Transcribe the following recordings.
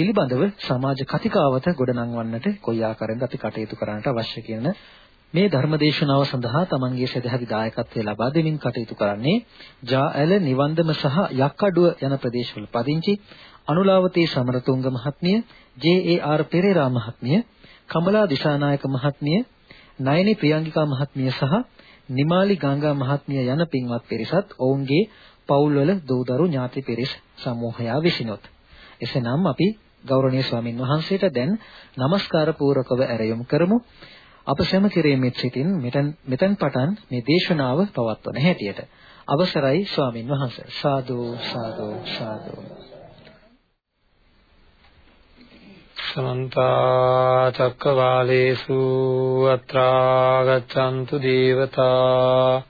පිළිබඳව සමාජ කතිකාවත ගොඩනංවන්නට කොයි ආකාරයෙන්ද අපි කටයුතු කරන්නට අවශ්‍ය කියන මේ ධර්මදේශනාව සඳහා තමන්ගේ සදහවි දායකත්වය ලබා දෙමින් කටයුතු කරන්නේ ජා-ඇල නිවන්දම සහ යක්කඩුව යන ප්‍රදේශවල පදිංචි අනුලාවතී සමරතුංග මහත්මිය, ජේ.ඒ.ආර්. පෙරේරා මහත්මිය, කමලා දිසානායක මහත්මිය, නයනි ප්‍රියංගිකා මහත්මිය සහ නිමාලි ගංගා මහත්මිය යන පින්වත් පිරිසත් ඔවුන්ගේ පවුල්වල දූදරු ඥාති පිරිස් සමූහයා විසිනොත් එසේනම් අපි ගෞරවනීය ස්වාමින් වහන්සේට දැන් নমස්කාර පූර්වකව ඇරයුම් කරමු. අප සැම කෙරෙමිත් සිටින් මෙතෙන් මෙතෙන් පටන් මේ දේශනාව පවත්වන හැටියට. අවසරයි ස්වාමින් වහන්සේ. සාදු සාදු සාදු. සමන්ත චක්කවාලේසු අත්‍රා ගච්ඡන්තු දේවතා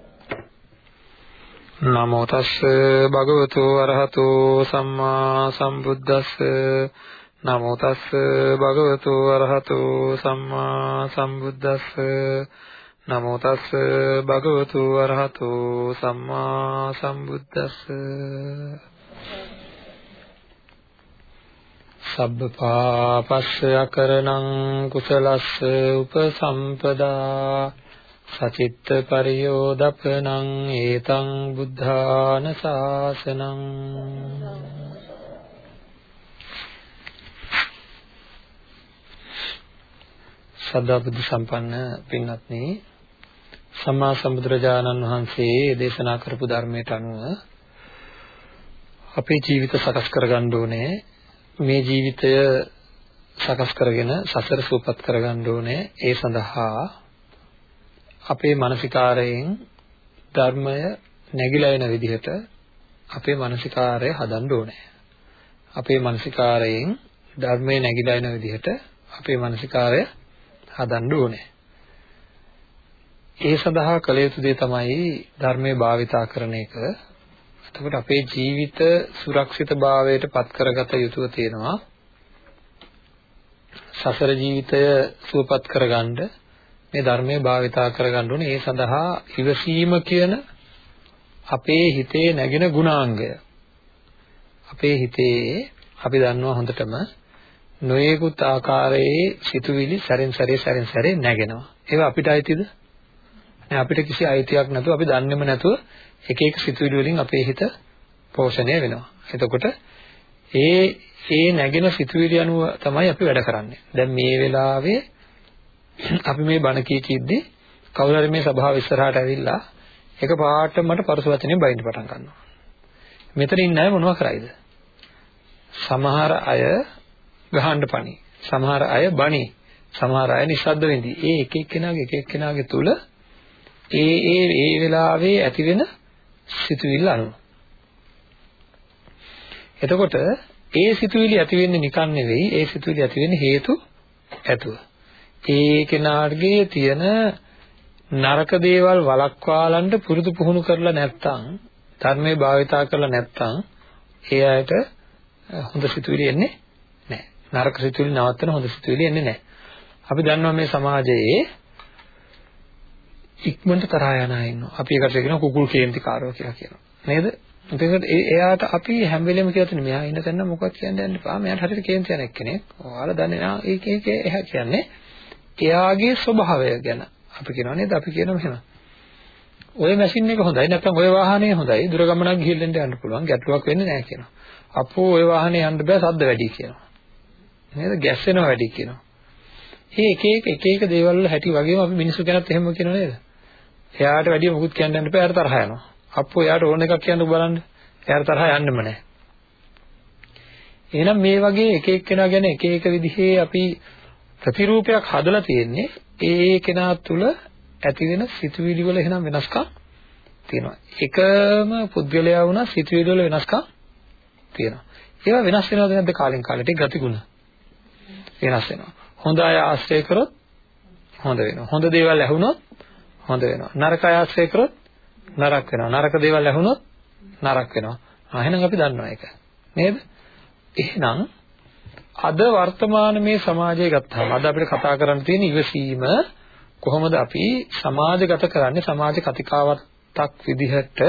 නමෝ තස්ස භගවතු අරහතෝ සම්මා සම්බුද්දස්ස. නමෝ තස්ස භගවතු අරහතෝ සම්මා සම්බුද්දස්ස. නමෝ තස්ස භගවතු අරහතෝ සම්මා සම්බුද්දස්ස. සබ්බ පාපස්ස අකරණං කුසලස්ස උපසම්පදා. සචිත්ත පරියෝදපනං ඒතං බුද්ධාන ශාසනං සදා බුද්ධ සම්පන්න පින්වත්නි සම්මා සම්බුදුරජාණන් වහන්සේ දේශනා කරපු ධර්මයට අනුව අපේ ජීවිත සකස් කරගන්න ඕනේ. මේ ජීවිතය සකස් කරගෙන සසර සූපත් කරගන්න ඕනේ. ඒ සඳහා අපේ මානසිකාරයෙන් ධර්මය නැగిලා එන විදිහට අපේ මානසිකාරය හදන්න ඕනේ අපේ මානසිකාරයෙන් ධර්මය නැగిලා එන විදිහට අපේ මානසිකාරය හදන්න ඕනේ ඒ සඳහා කළ යුතු දේ තමයි ධර්මයේ භාවිතා කරන එක. එතකොට අපේ ජීවිත සුරක්ෂිතභාවයට පත් කරගත යුතුව තියෙනවා. සසර ජීවිතය සුවපත් කරගන්න මේ ධර්මයේ භාවිතා කරගන්න ඕනේ. ඒ සඳහා ඉවසීම කියන අපේ හිතේ නැගෙන ගුණාංගය. අපේ හිතේ අපි දන්නවා හොඳටම නොයෙකුත් ආකාරයේ සිතුවිලි සැරෙන් සැරේ සැරෙන් සැරේ නැගෙනවා. ඒවා අපිට අයිතිද? අපිට කිසි අයිතියක් නැතුව අපි දන්නේම නැතුව එක එක සිතුවිලි වලින් අපේ හිත පෝෂණය වෙනවා. එතකොට ඒ ඒ නැගෙන සිතුවිලි අනුව තමයි අපි වැඩ කරන්නේ. දැන් මේ වෙලාවේ අපි මේ බණ කී කිද්දි කවුරු හරි මේ සභාව ඉස්සරහට ඇවිල්ලා එක පාටම මට පරස වචනේ බයින්න පටන් ගන්නවා. මෙතන ඉන්න අය මොනව කරයිද? සමහර අය ගහන්න පණි. සමහර අය බණි. සමහර අය නිස්සද්ද වෙඳි. ඒ එක එක්කෙනාගේ එක එක්කෙනාගේ තුල ඒ ඒ ඒ වෙලාවේ ඇති වෙන සිතුවිල්ල අනුව. එතකොට ඒ සිතුවිලි ඇති වෙන්නේ නිකන් නෙවෙයි ඒ සිතුවිලි ඇති වෙන්නේ හේතු ඇතුව. ඒ කෙනාගේ තියෙන නරක දේවල් වළක්වාලන්න පුරුදු පුහුණු කරලා නැත්නම් ධර්මයේ භාවිතා කරලා නැත්නම් ඒ අයට හොඳ සිතුවිලි එන්නේ නැහැ. නරක සිතුවිලි නවත්තන හොඳ සිතුවිලි එන්නේ නැහැ. අපි දන්නවා මේ සමාජයේ ඉක්මනට තරහා යන අය ඉන්නවා. අපි ඒකට කියනවා කුකුල් කේන්තිකාරයෝ කියලා කියනවා. නේද? එතකොට එයාට අපි හැම වෙලෙම කියලා තියෙන මෙයා ඉන්න තැන මොකක්ද කියන්නේ යන්න එපා. මෙයාට හරියට කේන්ති යන එක්කෙනෙක්. ඔයාලා දන්නේ නා ඒක ඒක එහා කියන්නේ එයාගේ ස්වභාවය ගැන. අපි කියනවා නේද? අපි කියනවා මෙහෙම. ඔය මැෂින් එක හොඳයි නැත්නම් ඔය වාහනේ හොඳයි. දුර ගමනක් ගිහින් යන්න පුළුවන්. ගැටලුවක් වෙන්නේ නැහැ කියනවා. අපෝ ඔය වාහනේ යන්න බෑ සද්ද වැඩි කියනවා. නේද? ගැස්සෙනවා වැඩි කියනවා. මේ එක එක එක එක දේවල් වල හැටි වගේම අපි මිනිස්සු ගැනත් එහෙම කියනවා නේද? එයාට වැඩිය මොකුත් කියන්න යන්න බෑ. එයාට තරහ යනවා. අප්පෝ එයාට ඕන එකක් කියන්න බලන්න. එයාට තරහ යන්නෙම නැහැ. එහෙනම් මේ වගේ එක එක්කෙනා ගැන එක එක විදිහේ අපි ප්‍රතිරූපයක් හදලා තියෙන්නේ ඒ කෙනා තුළ ඇති වෙන සිතුවිලි වල එහෙනම් වෙනස්කම් තියෙනවා. එකම පුද්ගලයා වුණා සිතුවිලි වල වෙනස්කම් තියෙනවා. ඒවා වෙනස් වෙනවද නැද්ද කාලෙන් කාලට ගතිගුණ? වෙනස් වෙනවා. හොඳ අය ආශ්‍රය කරොත් හොඳ වෙනවා. හොඳ දේවල් ඇහුනොත් හොඳ වෙනවා. නරක ආශ්‍රය කරොත් නරක වෙනවා. නරක දේවල් ඇහුනොත් නරක වෙනවා. ආ එහෙනම් අපි දන්නවා ඒක. නේද? එහෙනම් අද වර්තමාන මේ සමාජය ගත්තාම අද අපිට කතා කරන්න තියෙන ඉවසීම කොහොමද අපි සමාජගත කරන්නේ සමාජ කතිකාවතක් විදිහට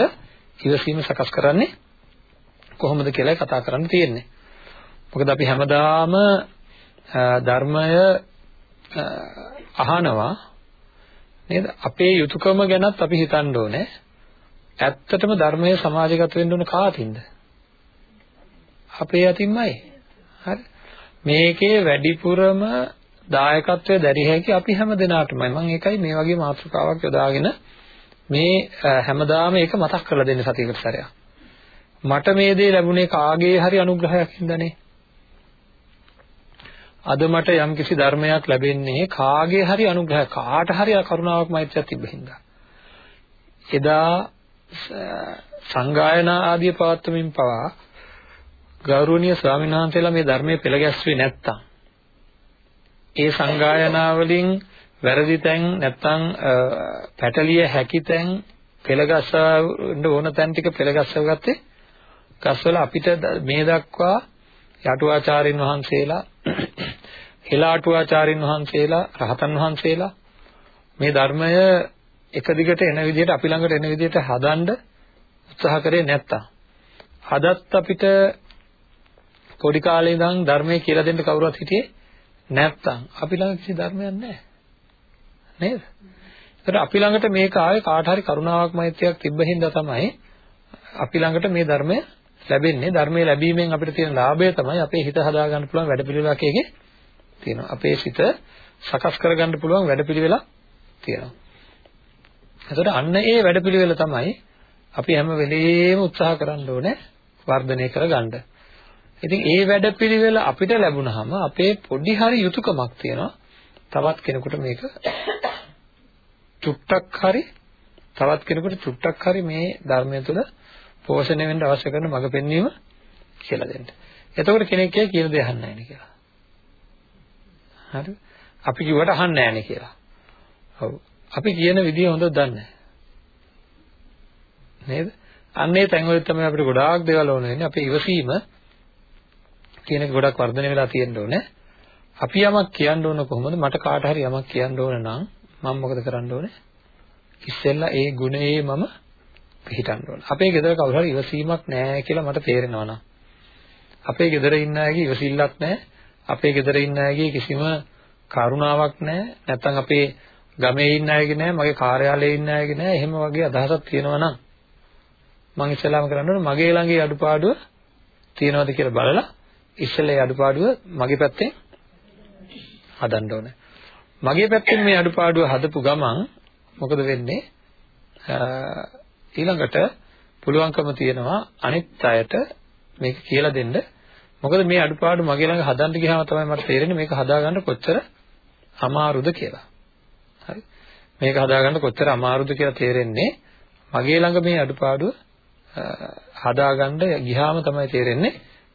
ඉවසීම සකස් කරන්නේ කොහොමද කියලා කතා කරන්න තියෙන්නේ. මොකද අපි හැමදාම ධර්මය අහනවා නේද? අපේ යුතුයකම ගැනත් අපි හිතන්න ඕනේ. ඇත්තටම ධර්මයේ සමාජගත වෙන්න ඕන කාටින්ද? අපේ අතින්මයි. හරි. මේකේ වැඩිපුරම දායකත්වය දැරිය හැකි අපි හැම දිනාටමයි. මම ඒකයි මේ වගේ මාතෘකාවක් යොදාගෙන මේ හැමදාම ඒක මතක් කරලා දෙන්න සතියකට සැරයක්. මට මේ දේ ලැබුණේ කාගේ හරි අනුග්‍රහයක් හින්දානේ. අද මට යම්කිසි ධර්මයක් ලැබෙන්නේ කාගේ හරි අනුග්‍රහය කාට හරි කරුණාවක් මෛත්‍රියක් තිබ්බ හින්දා. එදා සංගායනා ආදී පවත්වමින් පවා ගෞරවනීය ස්වාමීන් වහන්සේලා මේ ධර්මයේ පෙළ ගැස්ුවේ නැත්තම්. ඒ සංගායනා වලින් වැරදි තැන් නැත්තම් පැටලිය හැකි තැන් පෙළගස්සවන්න ඕන තැන් ටික පෙළගස්සව ගත්තේ ගස්වල අපිට මේ දක්වා යටුවාචාරින් වහන්සේලා හෙලාටුවාචාරින් වහන්සේලා රහතන් වහන්සේලා මේ ධර්මය එක දිගට එන විදිහට අපි ළඟට එන විදිහට හදන්න උත්සාහ කරේ නැත්තම්. අදත් අපිට පොඩි කාලේ ඉඳන් ධර්මයේ කියලා දෙන්න කවුරුවත් හිටියේ නැත්තම් අපි ළඟ කිසි ධර්මයක් නැහැ නේද? ඒතර අපි ළඟට මේක ආවේ කාට හරි කරුණාවක් මෛත්‍රියක් තිබ්බ හින්දා තමයි අපි ළඟට මේ ධර්මය ලැබෙන්නේ ධර්මයේ ලැබීමෙන් අපිට තියෙන ලාභය තමයි අපේ හිත හදා ගන්න පුළුවන් වැඩපිළිවෙලක් එකේ තියෙනවා. අපේ සිත සකස් කරගන්න පුළුවන් වැඩපිළිවෙලක් තියෙනවා. එතකොට අන්න ඒ වැඩපිළිවෙල තමයි අපි හැම වෙලෙම උත්සාහ කරන්න ඕනේ වර්ධනය කරගන්න. ඉතින් ඒ වැඩපිළිවෙල අපිට ලැබුණාම අපේ පොඩි හරි යුතුයකමක් තියෙනවා. තවත් කෙනෙකුට මේක චුට්ටක් හරි තවත් කෙනෙකුට චුට්ටක් හරි මේ ධර්මය තුළ පෝෂණය වෙන්න අවශ්‍ය කරන මඟ පෙන්වීම කියලා දෙන්න. එතකොට කෙනෙක් කියයි කියන දේ අහන්නේ නැහැ නේ කියලා. හරි? අපි කිව්වට අහන්නේ නැහැ නේ කියලා. ඔව්. අපි කියන විදිය හොඳට දන්නේ නේද? අන්නේ තැන්වල තමයි අපිට ගොඩාක් දේවල් ඕන වෙන්නේ. අපේ ඉවසීම කියන එක ගොඩක් වර්ධනය වෙලා තියෙන්න ඕනේ. අපි යමක් කියන්න ඕන කොහොමද? මට කාට හරි යමක් කියන්න ඕන නම් මම මොකද කරන්න ඕනේ? ඉස්සෙල්ලා ඒ ගුණේ මම පිළිටන්න ඕන. අපේ ගෙදර කවුරු හරි ඉවසීමක් නැහැ කියලා මට තේරෙනවා නම් අපේ ගෙදර ඉන්න අයගේ ඉවසිල්ලක් නැහැ. අපේ ගෙදර ඉන්න අයගේ කිසිම කරුණාවක් නැහැ. නැත්තම් අපේ ගමේ ඉන්න අයගේ නැහැ, මගේ කාර්යාලයේ ඉන්න අයගේ නැහැ. එහෙම වගේ අදහසක් තියෙනවා නම් මම ඉස්සෙල්ලාම කරන්න ඕනේ මගේ ළඟේ අඩුපාඩුව තියෙනවද කියලා බලලා ඉස්සෙල්ලා ඒ අඩුපාඩුව මගේ පැත්තෙන් හදන්න ඕනේ. මගේ පැත්තෙන් මේ අඩුපාඩුව හදපු ගමන් මොකද වෙන්නේ? ඊළඟට පුළුවන්කම තියෙනවා අනිත් අයට මේක කියලා දෙන්න. මොකද මේ අඩුපාඩු මගේ ළඟ හදන්න ගියාම තමයි මට තේරෙන්නේ මේක හදාගන්න කොච්චර අමාරුද කියලා. හරි. මේක හදාගන්න කොච්චර අමාරුද කියලා තේරෙන්නේ මගේ ළඟ මේ අඩුපාඩුව හදාගන්න ගියාම තමයි තේරෙන්නේ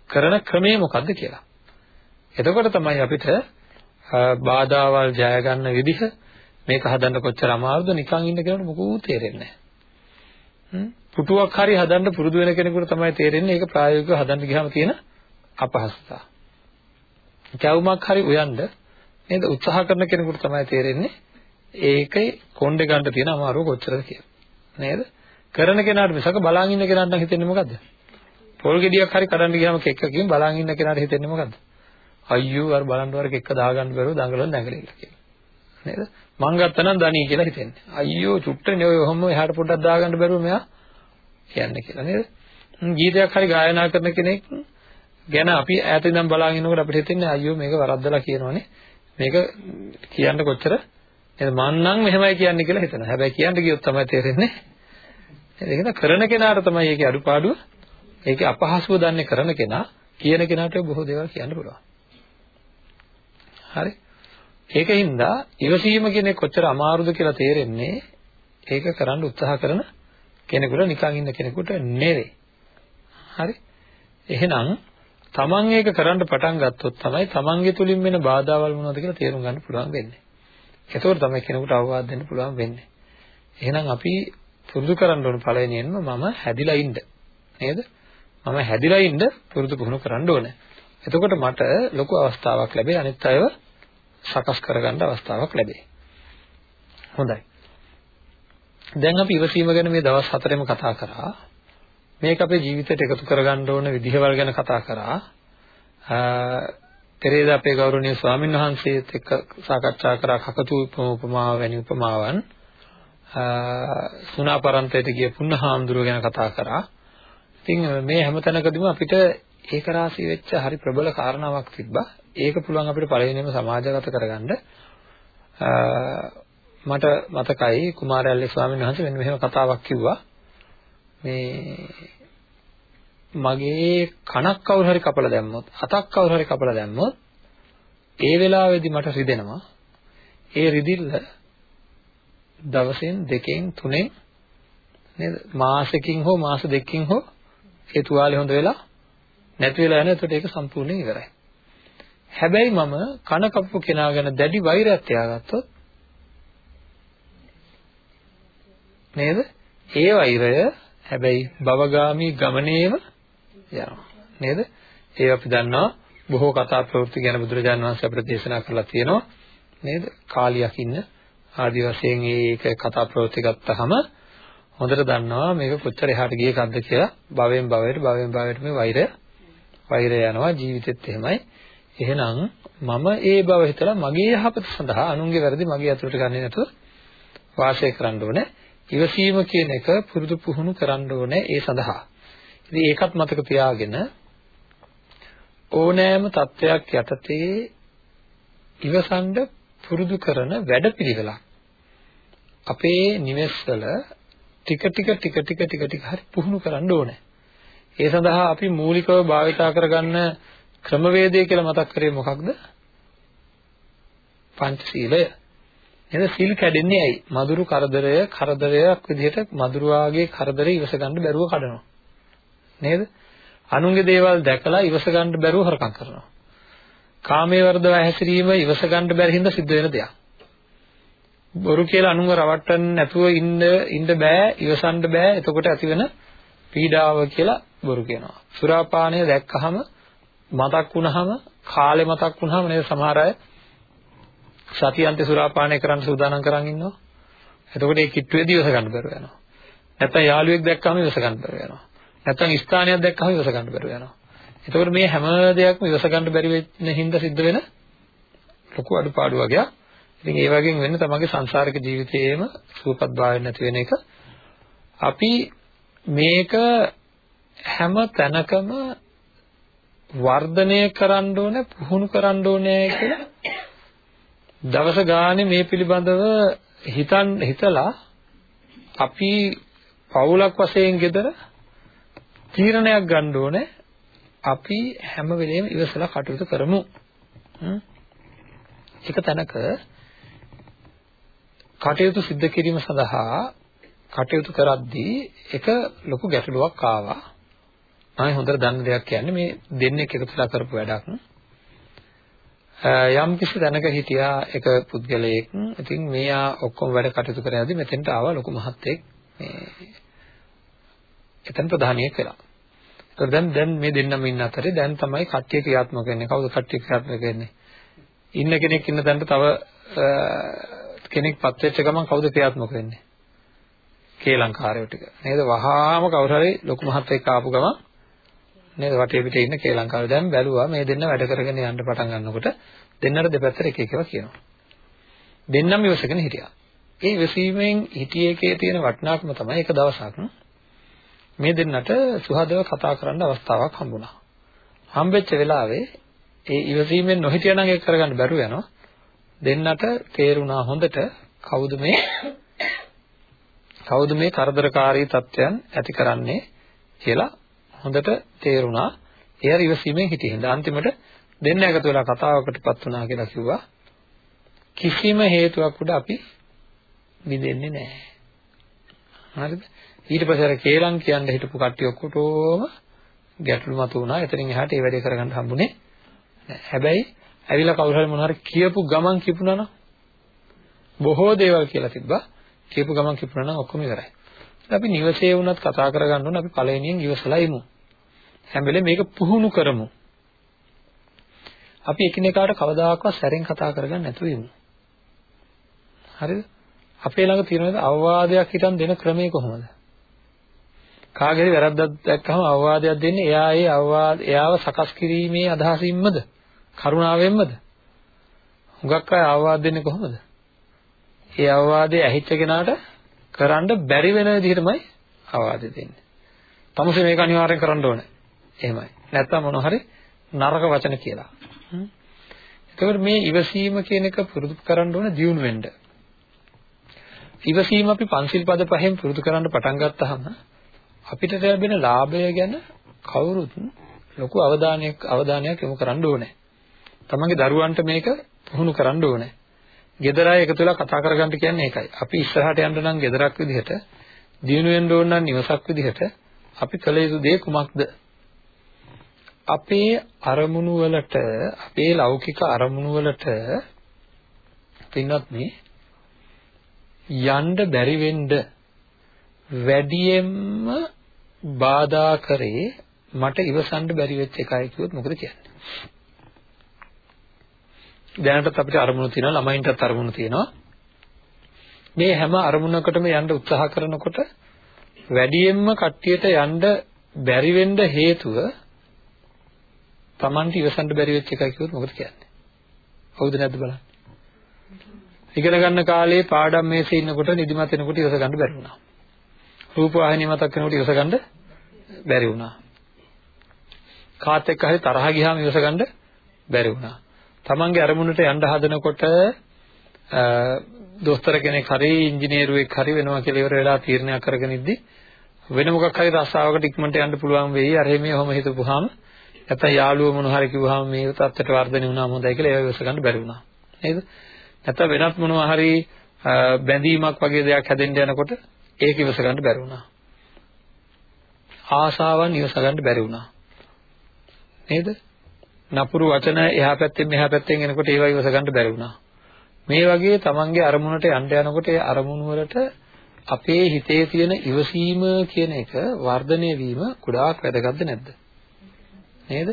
කරන ක්‍රමය මොකද්ද කියලා. එතකොට තමයි අපිට බාධාවල් ජය ගන්න විදිහ මේක හදන්න කොච්චර අමාරුද නිකන් ඉන්න කෙනෙකුට මොකුත් තේරෙන්නේ නැහැ. පුටුවක් හරි හදන්න පුරුදු වෙන කෙනෙකුට තමයි තේරෙන්නේ ඒක ප්‍රායෝගිකව හදන්න ගියාම තියෙන අපහසුතාව. කැවුමක් හරි උයන්ද නේද උත්සාහ කරන කෙනෙකුට තමයි තේරෙන්නේ ඒකේ කොණ්ඩේ ගන්න තියෙන අමාරුව කොච්චරද කියලා. නේද? කරන කෙනාට මිසක බලන් ඉන්න කෙනාට නම් හිතෙන්නේ මොකද්ද? පොල් ගෙඩියක් හරි කඩන්න ගියාම කෙක්කකින් බලන් ඉන්න කෙනාට හිතෙන්නේ මොකද්ද? අයියෝ අර බලන් වර කෙක්ක දාගන්න බැරුව දඟලන දඟලිල්ල කියලා. නේද? මං ගත්තා නම් ධනිය කියලා හිතෙන්නේ. අයියෝ චුට්ටනේ ඔය ඔහොම එහාට පොඩ්ඩක් දාගන්න බැරුව මෙයා කියන්නේ කියලා නේද? ගීතයක් හරි ගායනා කරන කෙනෙක් ගැන අපි ඈත ඉඳන් බලාගෙන ඉන්නකොට අපිට හිතෙන්නේ අයියෝ මේක වරද්දලා කියනවනේ. මේක කියන්න කොච්චර නේද? මං නම් මෙහෙමයි කියන්නේ කියලා හිතනවා. හැබැයි කියන්න ගියොත් තමයි තේරෙන්නේ. ඒක කරන කෙනාට තමයි ඒකේ අඩුපාඩුව. ඒකේ අපහසුව දන්නේ කරන කෙනා කියන කෙනාට බොහෝ දේවල් කියන්න පුළුවන්. හරි? ඒකින්ද ඉවසීම කියන්නේ කොච්චර අමාරුද කියලා තේරෙන්නේ ඒක කරන්න උත්සාහ කරන කෙනෙකුට නිකන් ඉන්න කෙනෙකුට නෙවෙයි. හරි? එහෙනම් තමන් ඒක කරන්න පටන් ගත්තොත් තමයි තමන්ගේ තුලින් වෙන බාධාවල් මොනවද කියලා තේරුම් ගන්න පුළුවන් වෙන්නේ. එතකොට තමයි කෙනෙකුට අවවාද දෙන්න පුළුවන් වෙන්නේ. එහෙනම් අපි පුරුදු කරන්න ඕන පළවෙනියෙන්ම මම හැදිලා ඉන්න. නේද? මම හැදිලා ඉන්න පුරුදු පුහුණු කරන්න ඕනේ. එතකොට මට ලොකු අවස්ථාවක් ලැබේ අනිත් අයව සකස් කරගන්න අවස්ථාවක් ලැබේ. හොඳයි. දැන් අපි ඉවසීම ගැන මේ දවස් හතරෙම කතා කරා. මේක අපේ ජීවිතයට එකතු කරගන්න ඕන විදිහවල් ගැන කතා කරා. පෙරේද අපේ ගෞරවනීය ස්වාමීන් වහන්සේත් එක්ක සාකච්ඡා කරා කකතු උපමාව වැනි උපමාවන්. සුණාපරන්තයට ගිය පුන්නහාමුදුරුව ගැන කතා කරා. ඉතින් මේ හැම තැනකදීම අපිට ඒක රාශී වෙච්ච හරි ප්‍රබල කාරණාවක් තිබ්බා. ඒක පුළුවන් අපිට පළවෙනිම සමාජගත කරගන්න. මට මතකයි කුමාරයල්ලේ ස්වාමීන් වහන්සේ මෙන්න මෙහෙම කතාවක් කිව්වා. මේ මගේ කනක් කවුරු හරි කපලා දැම්මොත් අතක් කවුරු හරි කපලා දැම්මොත් ඒ වෙලාවේදී මට රිදෙනවා. ඒ රිදිල්ල දවසෙන් දෙකෙන් තුනෙන් නේද මාසෙකින් හෝ මාස දෙකකින් හෝ ඒ තුවාලේ හොඳ වෙලා නැති වෙලා යන එතකොට ඒක සම්පූර්ණයෙන් ඉවරයි. හැබැයි මම කන කපපු කෙනා ගැන දැඩි වෛරයක් තියාගත්තොත් නේද? ඒ වෛරය හැබැයි භවගාමී ගමනේම යනවා. නේද? ඒ අපි දන්නවා බොහෝ කතා ප්‍රවෘත්ති ගැන බුදුරජාණන් වහන්සේ අපිට දේශනා කරලා තියෙනවා. නේද? කාලියක් ඉන්න ආදි වශයෙන් ඒක කතා ප්‍රවෘත්ති ගත්තාම හොඳට දන්නවා මේක කොච්චර එහාට ගිය එකක්ද කියලා. භවෙන් භවයට භවෙන් භවයට මේ වෛරය වෛරය යනවා ජීවිතෙත් එහෙමයි. එහෙනම් මම ඒ බව හිතලා මගේ යහපත සඳහා අනුන්ගේ වැරදි මගේ අතුරට ගන්නේ නැතුව වාසය කරන්න ඕනේ. ඉවසීම කියන එක පුරුදු පුහුණු කරන්න ඕනේ ඒ සඳහා. ඉතින් ඒකත් මතක තියාගෙන ඕනෑම තත්වයක් යටතේ ඉවසන්න පුරුදු කරන වැඩපිළිවෙලක්. අපේ නිවෙස්වල ටික ටික ටික ටික ටික ටික හරි පුහුණු කරන්න ඕනේ. ඒ සඳහා අපි මූලිකව භාවිතා කරගන්න ක්‍රමවේදය කියලා මතක් කරේ මොකක්ද? පංචශීලය. එහෙනම් සීල් කැඩෙන්නේ ඇයි? මధుරු කරදරය කරදරයක් විදිහට මధుරවාගේ කරදරේ ඉවස ගන්න බැරුව කඩනවා. නේද? අනුන්ගේ දේවල් දැකලා ඉවස ගන්න බැරුව හොරකම් කරනවා. කාමයේ වර්ධව හැසිරීම ඉවස ගන්න බැරි හින්දා සිද්ධ වෙන දෙයක්. බොරු කියලා අනුන්ව රවට්ටන්න නැතුව ඉන්න ඉන්න බෑ ඉවසන්න බෑ. එතකොට ඇතිවෙන පීඩාව කියලා බොරු කියනවා. සුරාපානය දැක්කහම මතක් වුණාම කාලේ මතක් වුණාම නේද සමහර අය සතියන්තේ සුරාපානය කරන්න සූදානම් කරන් ඉන්නවා. එතකොට ඒ කිට්ටුවේදී ඉවස ගන්න බැරුව යනවා. නැත්තම් යාළුවෙක් දැක්කම ඉවස ගන්න බැරුව යනවා. නැත්තම් ස්ථානයක් දැක්කම ඉවස ගන්න බැරුව යනවා. එතකොට මේ හැම දෙයක්ම ඉවස ගන්න බැරි වෙන හින්දා සිද්ධ වෙන ලොකු අඩුපාඩු වගේක් ඉතින් ඒ වගේම වෙන්නේ තමන්ගේ සංසාරික ජීවිතයේම සුවපත් භාවය නැති වෙන එක. අපි මේක හැම තැනකම වර්ධනය කරන්න ඕනේ, පුහුණු කරන්න ඕනේ කියලා දවස ගානේ මේ පිළිබඳව හිතන් හිතලා අපි පවුලක් වශයෙන් ගෙදර තීරණයක් ගන්න ඕනේ අපි හැම වෙලෙම ඉවසලා කටයුතු කරමු. එක තැනක කටයුතු සිද්ධ කිරීම සඳහා කටයුතු කරද්දී එක ලොකු ගැටලුවක් ආවා. මම හොඳට දන්න දෙයක් කියන්නේ මේ දෙන්නේ එකතුලා කරපු වැඩක්. යම් කිසි තැනක හිටියා එක පුද්ගලයෙක්. ඉතින් මෙයා ඔක්කොම වැඩ කටයුතු කරද්දී මෙතෙන්ට ආවා ලොකු මහත්තයෙක් මේ එතන ප්‍රධානියෙක් වෙලා. ඒතර දැන් දැන් මේ දෙන්නම ඉන්න අතරේ දැන් තමයි කට්ටිය ක්‍රියාත්මක වෙන්නේ. කවුද කට්ටිය ක්‍රියාත්මක වෙන්නේ? ඉන්න කෙනෙක් ඉන්න තැනට තව කෙනෙක් පත් වෙච්ච ගමන් කවුද ක්‍රියාත්මක වෙන්නේ? කේලංකාරයෝ ටික. නේද? වහාම කවුරු හරි ලොකු මහත්තයෙක් ආපු ගමන් නේද වටේ පිටේ ඉන්න කේලංකාරයෝ දැන් බැලුවා මේ දෙන්න වැඩ කරගෙන යන්න පටන් ගන්නකොට දෙන්නට දෙපැත්තට එක එකව කියනවා. දෙන්නම ඉවසගෙන හිටියා. ඒ ඉවසීමෙන් හිටියේ එකේ තියෙන වටිනාකම තමයි එක දවසක් මේ දෙන්නට සුහදව කතා කරන්න අවස්ථාවක් හම්බුණා. හම්බෙච්ච වෙලාවේ ඒ ඉවසීමෙන් නොහිටියනම් ඒක කරගන්න බැරුව යනවා. දෙන්නට තේරුණා හොඳට කවුද මේ කවුද මේ කරදරකාරී තත්වයන් ඇති කරන්නේ කියලා හොඳට තේරුණා. ඒ හරි ඉවසීමෙන් හිටියෙන්ද අන්තිමට දෙන්න එකතු වෙලා කතාවකටපත් වුණා කියලා කිව්වා. කිසිම හේතුවක් උඩ අපි විදෙන්නේ නැහැ. හරිද? ඊට පස්සේ අර කේලම් කියන්න හිටපු කට්ටිය ඔක්කොටම ගැටලු මතුවුණා. එතනින් එහාට ඒ වැඩේ කරගන්න හම්බුනේ නැහැ. හැබැයි ඇවිල්ලා කවුරු හරි මොනවා හරි කියපු ගමන් කිපුණා නම් බොහෝ දේවල් කියලා තිබ්බා. කියපු ගමන් කිපුණා නම් ඔක්කොම ඉවරයි. අපි නිවසේ වුණත් කතා කරගන්න ඕන අපි පළවෙනියෙන් ඉවසලා ඉමු. හැම වෙලේම මේක පුහුණු කරමු. අපි එකිනෙකාට කවදාකවත් සැරෙන් කතා කරගන්න නැතුව ඉමු. හරිද? අපේ ළඟ තියෙන අවවාදයක් හිතන් දෙන ක්‍රමය කොහොමද? කාගේ වැරද්දක් දැක්කම අවවාදයක් දෙන්නේ එයා ඒ අවවාද එයාව සකස් කිරීමේ අදහසින්මද? කරුණාවෙන්මද? හුඟක් අය අවවාද දෙන්නේ කොහොමද? ඒ අවවාදයේ ඇහිච්ච කෙනාට කරන්න බැරි වෙන විදිහටමයි අවවාද දෙන්නේ. තමුසේ මේක අනිවාර්යෙන් කරන්න ඕනේ. එහෙමයි. නැත්තම් මොන හරි නරක වචන කියලා. එතකොට මේ ඉවසීම කියන එක පුරුදු කරන්න ඕන දියුණු වෙන්න. ඉවසීම අපි පන්සිල් පද පහෙන් පුරුදු කරන්න පටන් ගත්තාම අපිට ලැබෙන ලාභය ගැන කවුරුත් ලොකු අවධානයක් අවධානයක් යොමු කරන්න ඕනේ. තමන්ගේ දරුවන්ට මේක පුහුණු කරන්න ඕනේ. ගෙදර අය එකතු වෙලා කතා කරගන්න කියන්නේ ඒකයි. අපි ඉස්සරහට යන්න නම් ගෙදරක් විදිහට දිනු වෙන්න ඕන නම් නිවසක් විදිහට අපි කළ යුතු දේ කුමක්ද? අපේ අරමුණු වලට අපේ ලෞකික අරමුණු වලට පින්වත් මේ යන්න බැරි වෙන්න වැඩියෙන්ම බාධා කරේ මට ඉවසන්න බැරි වෙච්ච එකයි කිව්වොත් මොකද කියන්නේ? දැනටත් අපිට අරමුණු තියෙනවා ළමයින්ටත් අරමුණු තියෙනවා. මේ හැම අරමුණකටම යන්න උත්සාහ කරනකොට වැඩියෙන්ම කට්ටියට යන්න බැරි වෙන්න හේතුව Tamanට ඉවසන්න බැරි වෙච්ච එකයි කිව්වොත් මොකද කියන්නේ? හවුද නැද්ද බලන්න. ඉගෙන ගන්න කාලේ පාඩම් මේසේ ඉන්නකොට නිදිමත වෙනකොට ඉවස ගන්න බැරි වුණා. රූප වාහිනිය මතක් වෙනකොට ඉවස ගන්න බැරි වුණා. කාත් එක්ක හරි තරහ ගියාම ඉවස ගන්න බැරි වුණා. තමන්ගේ අරමුණට යන්න හදනකොට දොස්තර කෙනෙක් හරි ඉංජිනේරුවෙක් හරි වෙනවා කියලා ඉවර වෙලා තීරණයක් කරගෙන ඉද්දි වෙන මොකක් හරි රස්සාවකට ඉක්මනට යන්න පුළුවන් වෙයි. අර මේ ඔහම හිතපුවාම නැත්නම් යාළුවෝ මොන හරි කිව්වහම මේ තත්ත්වයට වර්ධනය වුණාම හොඳයි කියලා ඒව ඉවස ගන්න බැරි වුණා. නේද? නැත්නම් වෙනත් මොනවා හරි බැඳීමක් වගේ දෙයක් හැදෙන්න යනකොට ඒක ඉවස ගන්න බැරි වුණා. ආසාවන් ඉවස ගන්න බැරි වුණා. නේද? නපුරු වචන එහා පැත්තෙන් මෙහා පැත්තෙන් එනකොට ඒවා ඉවස ගන්න බැරි වුණා. මේ වගේ තමන්ගේ අරමුණට යන්න යනකොට ඒ අරමුණු වලට අපේ හිතේ තියෙන ඉවසීම කියන එක වර්ධනය වීම ගොඩාක් වැදගත්ද නැද්ද? නේද?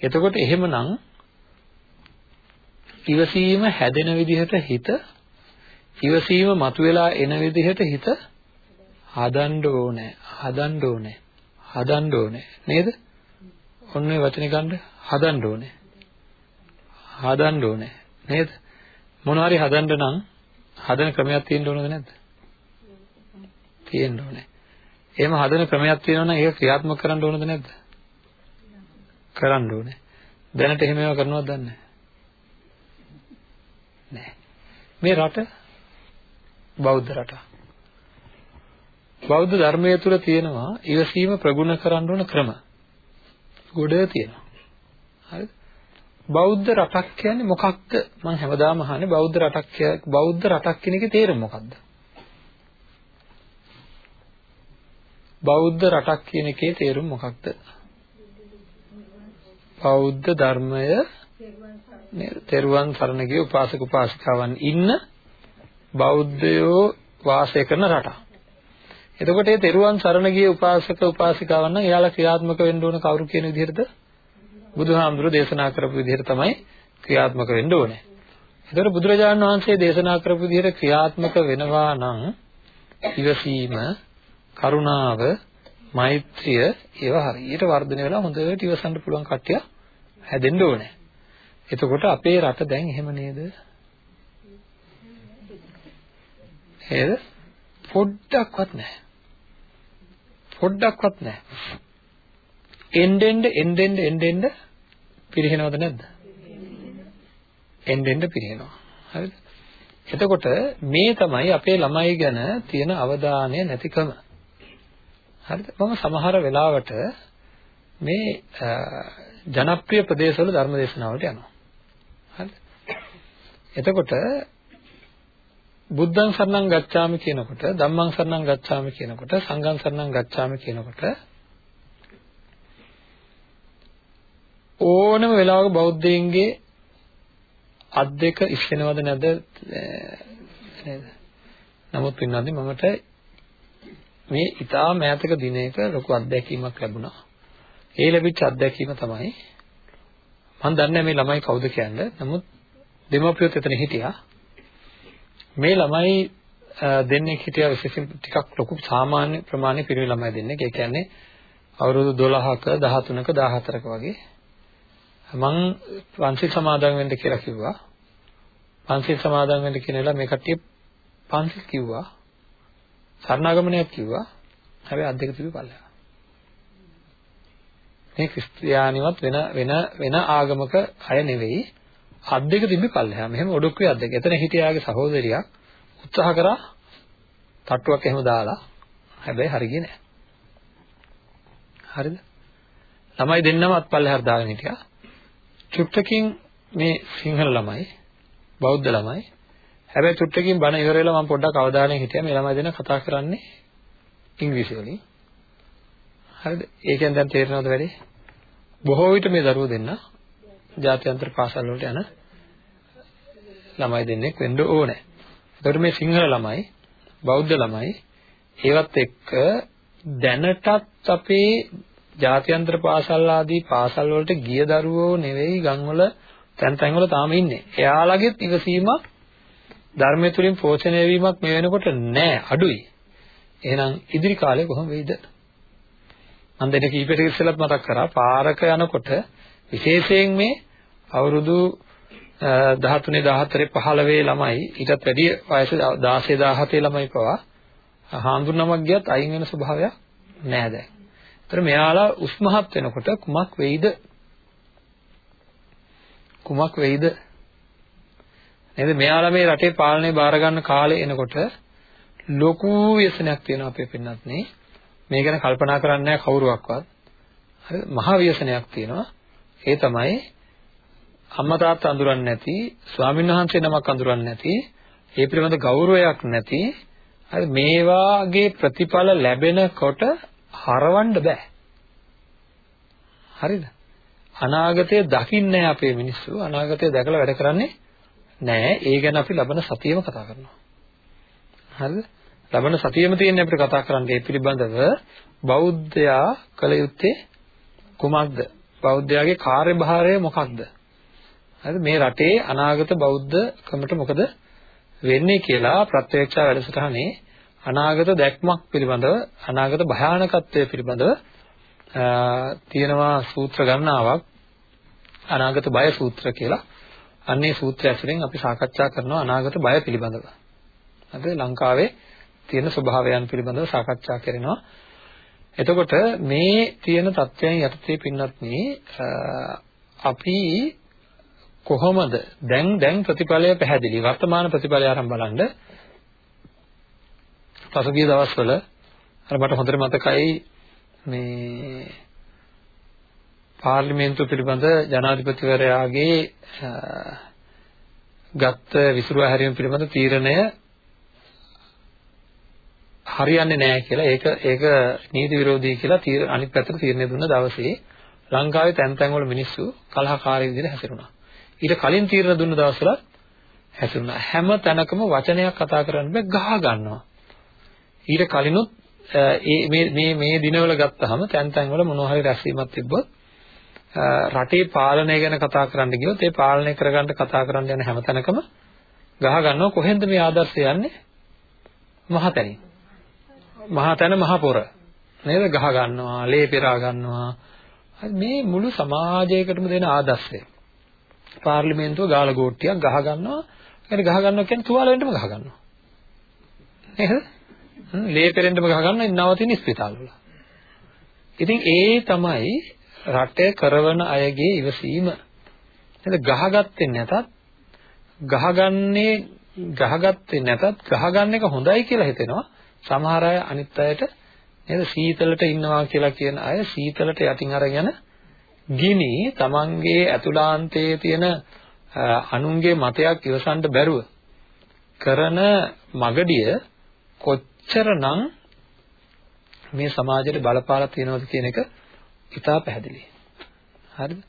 එතකොට එහෙමනම් ඉවසීම හැදෙන විදිහට හිත ඉවසීම මතුවලා එන විදිහට හිත හදන්න ඕනේ. හදන්න ඕනේ. හදන්න ඕනේ. නේද? ඔන්න ඔය වචනේ ගන්න හදන්න ඕනේ. හදන්න ඕනේ. නේද? මොනවා හරි හදන්න නම් හදන ක්‍රමයක් තියෙන්න ඕනද නැද්ද? තියෙන්න ඕනේ. එහෙම හදන ක්‍රමයක් තියෙනවා නම් ඒක ක්‍රියාත්මක කරන්න ඕනද නැද්ද? කරන්න ඕනේ. දැනට එහෙම ඒවා කරනවද දන්නේ නැහැ. මේ රට බෞද්ධ රටක්. බෞද්ධ ධර්මයේ තුල තියෙනවා ඉවසීම ප්‍රගුණ කරන්න ඕන ක්‍රම. ගොඩ තියෙනවා. හරිද? බෞද්ධ රටක් කියන්නේ මොකක්ද? මම හැමදාම අහන්නේ බෞද්ධ රටක් බෞද්ධ රටක් කියන එකේ තේරුම මොකක්ද? බෞද්ධ රටක් කියන එකේ තේරුම මොකක්ද? බෞද්ධ ධර්මය තෙරුවන් සරණ ගිය උපාසක උපාසිකාවන් ඉන්න බෞද්ධයෝ වාසය කරන රටක්. එතකොට මේ තෙරුවන් සරණ ගිය උපාසක උපාසිකාවන් නම් එයාලා ක්‍රියාත්මක වෙන්න ඕන කවුරු කියන විදිහටද? බුදුහාමුදුරු දේශනා කරපු විදිහට තමයි ක්‍රියාත්මක වෙන්න ඕනේ. ඒතර බුදුරජාණන් වහන්සේ දේශනා කරපු විදිහට ක්‍රියාත්මක වෙනවා නම් ඉවසීම, කරුණාව, මෛත්‍රිය ඒවා හරියට වර්ධනය වෙලා හොඳට ඉවසන්න පුළුවන් කට්ටිය හැදෙන්න ඕනේ. එතකොට අපේ රට දැන් එහෙම නේද? නේද? පොඩ්ඩක්වත් නැහැ. පොඩ්ඩක්වත් නැහැ. එන්නෙන්ද එන්නෙන්ද එන්නෙන්ද පිරිනවද නැද්ද? එන්නෙන්ද පිරිනවනවා. හරිද? එතකොට මේ තමයි අපේ ළමයි ගැන තියෙන අවධානය නැතිකම. හරිද? මම සමහර වෙලාවට මේ ජනප්‍රිය ප්‍රදේශවල ධර්ම දේශනාවලට යනවා. හරිද? එතකොට බුද්ධං සරණං ගච්ඡාමි කියනකොට ධම්මං සරණං ගච්ඡාමි කියනකොට සංඝං සරණං ගච්ඡාමි කියනකොට ඕනම වෙලාවක බෞද්ධයින්ගේ අත් දෙක ඉස්සෙනවද නැද්ද නේද? නමුත් පින්නන්නේ මමට මේ ඊටා මෑතක දිනයක ලොකු අත්දැකීමක් ලැබුණා. ඒ ලැබිච්ච අත්දැකීම තමයි මම දන්නේ මේ ළමයි කවුද කියන්නේ. නමුත් දෙමව්පියොත් එතන හිටියා. මේ ළමයි දෙන්නෙක් හිටියා විශේෂයෙන් ටිකක් ලොකු සාමාන්‍ය ප්‍රමාණය පිරිමි ළමයි දෙන්නෙක්. ඒ කියන්නේ අවුරුදු 12ක 13ක 14ක වගේ. මං පන්සිල් සමාදන් වෙන්න කියලා කිව්වා. පන්සිල් සමාදන් වෙන්න කියන වෙලාව මේ කට්ටිය පන්සිල් කිව්වා. සරණාගමනයක් කිව්වා. හැබැයි අත් දෙක තිබි පල්ලෙහා. මේ ක්‍රිස්තියානිවත් වෙන වෙන වෙන ආගමක අය නෙවෙයි. අත් දෙක තිබි පල්ලෙහා. මෙහෙම ඔඩොක්කුවේ අත් දෙක. එතන හිටියාගේ සහෝදරියක් උත්සාහ කරා තට්ටුවක් එහෙම දාලා හැබැයි හරි ගියේ නෑ. හරිද? ළමයි දෙන්නම අත්පල්ලෙහාට දාගෙන හිටියා. චුට්ටකින් මේ සිංහල ළමයි බෞද්ධ ළමයි හැබැයි චුට්ටකින් බණ ඉවර වෙලා මම පොඩ්ඩක් අවධානයෙන් හිටියා මේ ළමයි දෙන කතා කරන්නේ ඉංග්‍රීසි වලින් හරිද ඒකෙන් දැන් තේරෙනවද වැඩි බොහෝ විට මේ දරුවෝ දෙන්න ජාත්‍යන්තර පාසල් වලට යන ළමයි දෙන්නෙක් වෙන්න ඕනේ ඒකට මේ සිංහල ළමයි බෞද්ධ ළමයි ඒවත් එක්ක දැනටත් අපේ ජාත්‍යන්තර පාසල් ආදී පාසල් වලට ගිය දරුවෝ නෙවෙයි ගම්වල තැන් තැන් වල තාම ඉන්නේ. එයාලගෙත් ඉවසීමක් ධර්මය තුලින් පෝෂණය වීමක් මේ වෙනකොට නෑ අඩුයි. එහෙනම් ඉදිරි කාලේ කොහොම වෙයිද? මම දෙන කීපෙට ඉස්සෙල්ලත් මතක් කරා පාරක යනකොට විශේෂයෙන් මේ අවුරුදු 13 14 15 ළමයි ඊටත් වැඩි වයස 16 17 ළමයි පවා හාමුදුරුවමක් ගියත් අයින් වෙන ස්වභාවයක් නෑ දැන්. ඒතර මෙයාලා උස්මහත් වෙනකොට කුමක් වෙයිද? කුමක් වෙයිද? නේද? මෙයාලා මේ රටේ පාලනය බාර ගන්න කාලේ එනකොට ලොකු ව්‍යසනයක් තියෙනවා අපේ පින්නත් නේ. මේ ගැන කල්පනා කරන්නේ නැහැ කවුරුවක්වත්. හරි මහා ව්‍යසනයක් තියෙනවා. ඒ තමයි අම්මා තාත්තා අඳුරන්නේ නැති, ස්වාමීන් වහන්සේ නමක් අඳුරන්නේ නැති, ඒ පිළිබඳ ගෞරවයක් නැති, හරි මේ වාගේ ප්‍රතිඵල ලැබෙනකොට හරවන්න බෑ. හරිද? අනාගතය දකින්නේ අපේ මිනිස්සු. අනාගතය දැකලා වැඩ කරන්නේ නෑ. ඒ ගැන අපි ලබන සතියෙම කතා කරනවා. හරිද? ලබන සතියෙම තියෙන්නේ අපිට කතා කරන්න ඒ පිළිබඳව බෞද්ධයා කළ යුත්තේ කුමක්ද? බෞද්ධයාගේ කාර්යභාරය මොකක්ද? හරිද? මේ රටේ අනාගත බෞද්ධකමට මොකද වෙන්නේ කියලා ප්‍රත්‍යක්ෂ වැඩසටහනේ අනාගත දැක්මක් පිළිබඳව අනාගත භයානකත්වය පිළිබඳව තියෙනවා සූත්‍ර ගණනාවක් අනාගත බය සූත්‍ර කියලා. අන්නේ සූත්‍රය ඇසුරෙන් අපි සාකච්ඡා කරනවා අනාගත බය පිළිබඳව. හරිද? ලංකාවේ තියෙන ස්වභාවයන් පිළිබඳව සාකච්ඡා කරනවා. එතකොට මේ තියෙන தත්වයන් යටතේ පින්නත් අපි කොහොමද දැන් දැන් ප්‍රතිඵලය පැහැදිලි වර්තමාන ප්‍රතිඵලය අරන් බලන්න. පසුගිය දවස්වල අර මට හොඳට මතකයි මේ පාර්ලිමේන්තුව පිළිබඳ ජනාධිපතිවරයාගේ ගත්ත විසිරුවා හැරීම පිළිබඳ තීරණය හරියන්නේ නැහැ කියලා ඒක ඒක නීති විරෝධී කියලා තීර අනිත් පැත්තට තීරණය දුන්න දවසේ ලංකාවේ තැන් තැන් වල මිනිස්සු කලහකාරී විදිහට හැසිරුණා. ඊට කලින් තීරණ දුන්න දවස්වල හැසිරුණා. හැම තැනකම වචනයක් කතා කරන්න බෑ ගහ ගන්නවා. ඊට කලිනුත් මේ මේ මේ දිනවල ගත්තාම තැන් තැන් වල මොනවා හරි රැස්වීමක් තිබ්බොත් රටේ පාලනය ගැන කතා කරන්න ගියොත් ඒ පාලනය කරගන්න කතා කරන්න යන හැම තැනකම ගහ ගන්නවා කොහෙන්ද මේ ආදර්ශය යන්නේ මහතැනින් මහතැන මහ පොර නේද ගහ ගන්නවා ලේ පෙරා ගන්නවා මේ මුළු සමාජයකටම දෙන ආදර්ශය පාර්ලිමේන්තුව ගාල ගෝට්ටියක් ගහ ගන්නවා يعني ගහ ගන්නවා කියන්නේ තුවාල වෙන්නම ගහ ගන්නවා නේද ලේ පෙරෙන්නම ගහ ගන්න නවතින ස්පිතාල වල. ඉතින් ඒ තමයි රටේ කරවන අයගේ ඉවසීම. නේද ගහගත්තේ නැතත් ගහගන්නේ ගහගත්තේ නැතත් ගහගන්න එක හොඳයි කියලා හිතෙනවා. සමහර අය අනිත් අයට නේද සීතලට ඉන්නවා කියලා කියන අය සීතලට යටින් අරගෙන ගිනි තමන්ගේ ඇතුළාන්තයේ තියෙන අනුන්ගේ මතයක් ඉවසන්න බැරුව කරන මගඩිය කොච්චරනම් මේ සමාජයට බලපාලා තියෙනවද කියන එක ඉතා පැහැදිලියි. හරිද?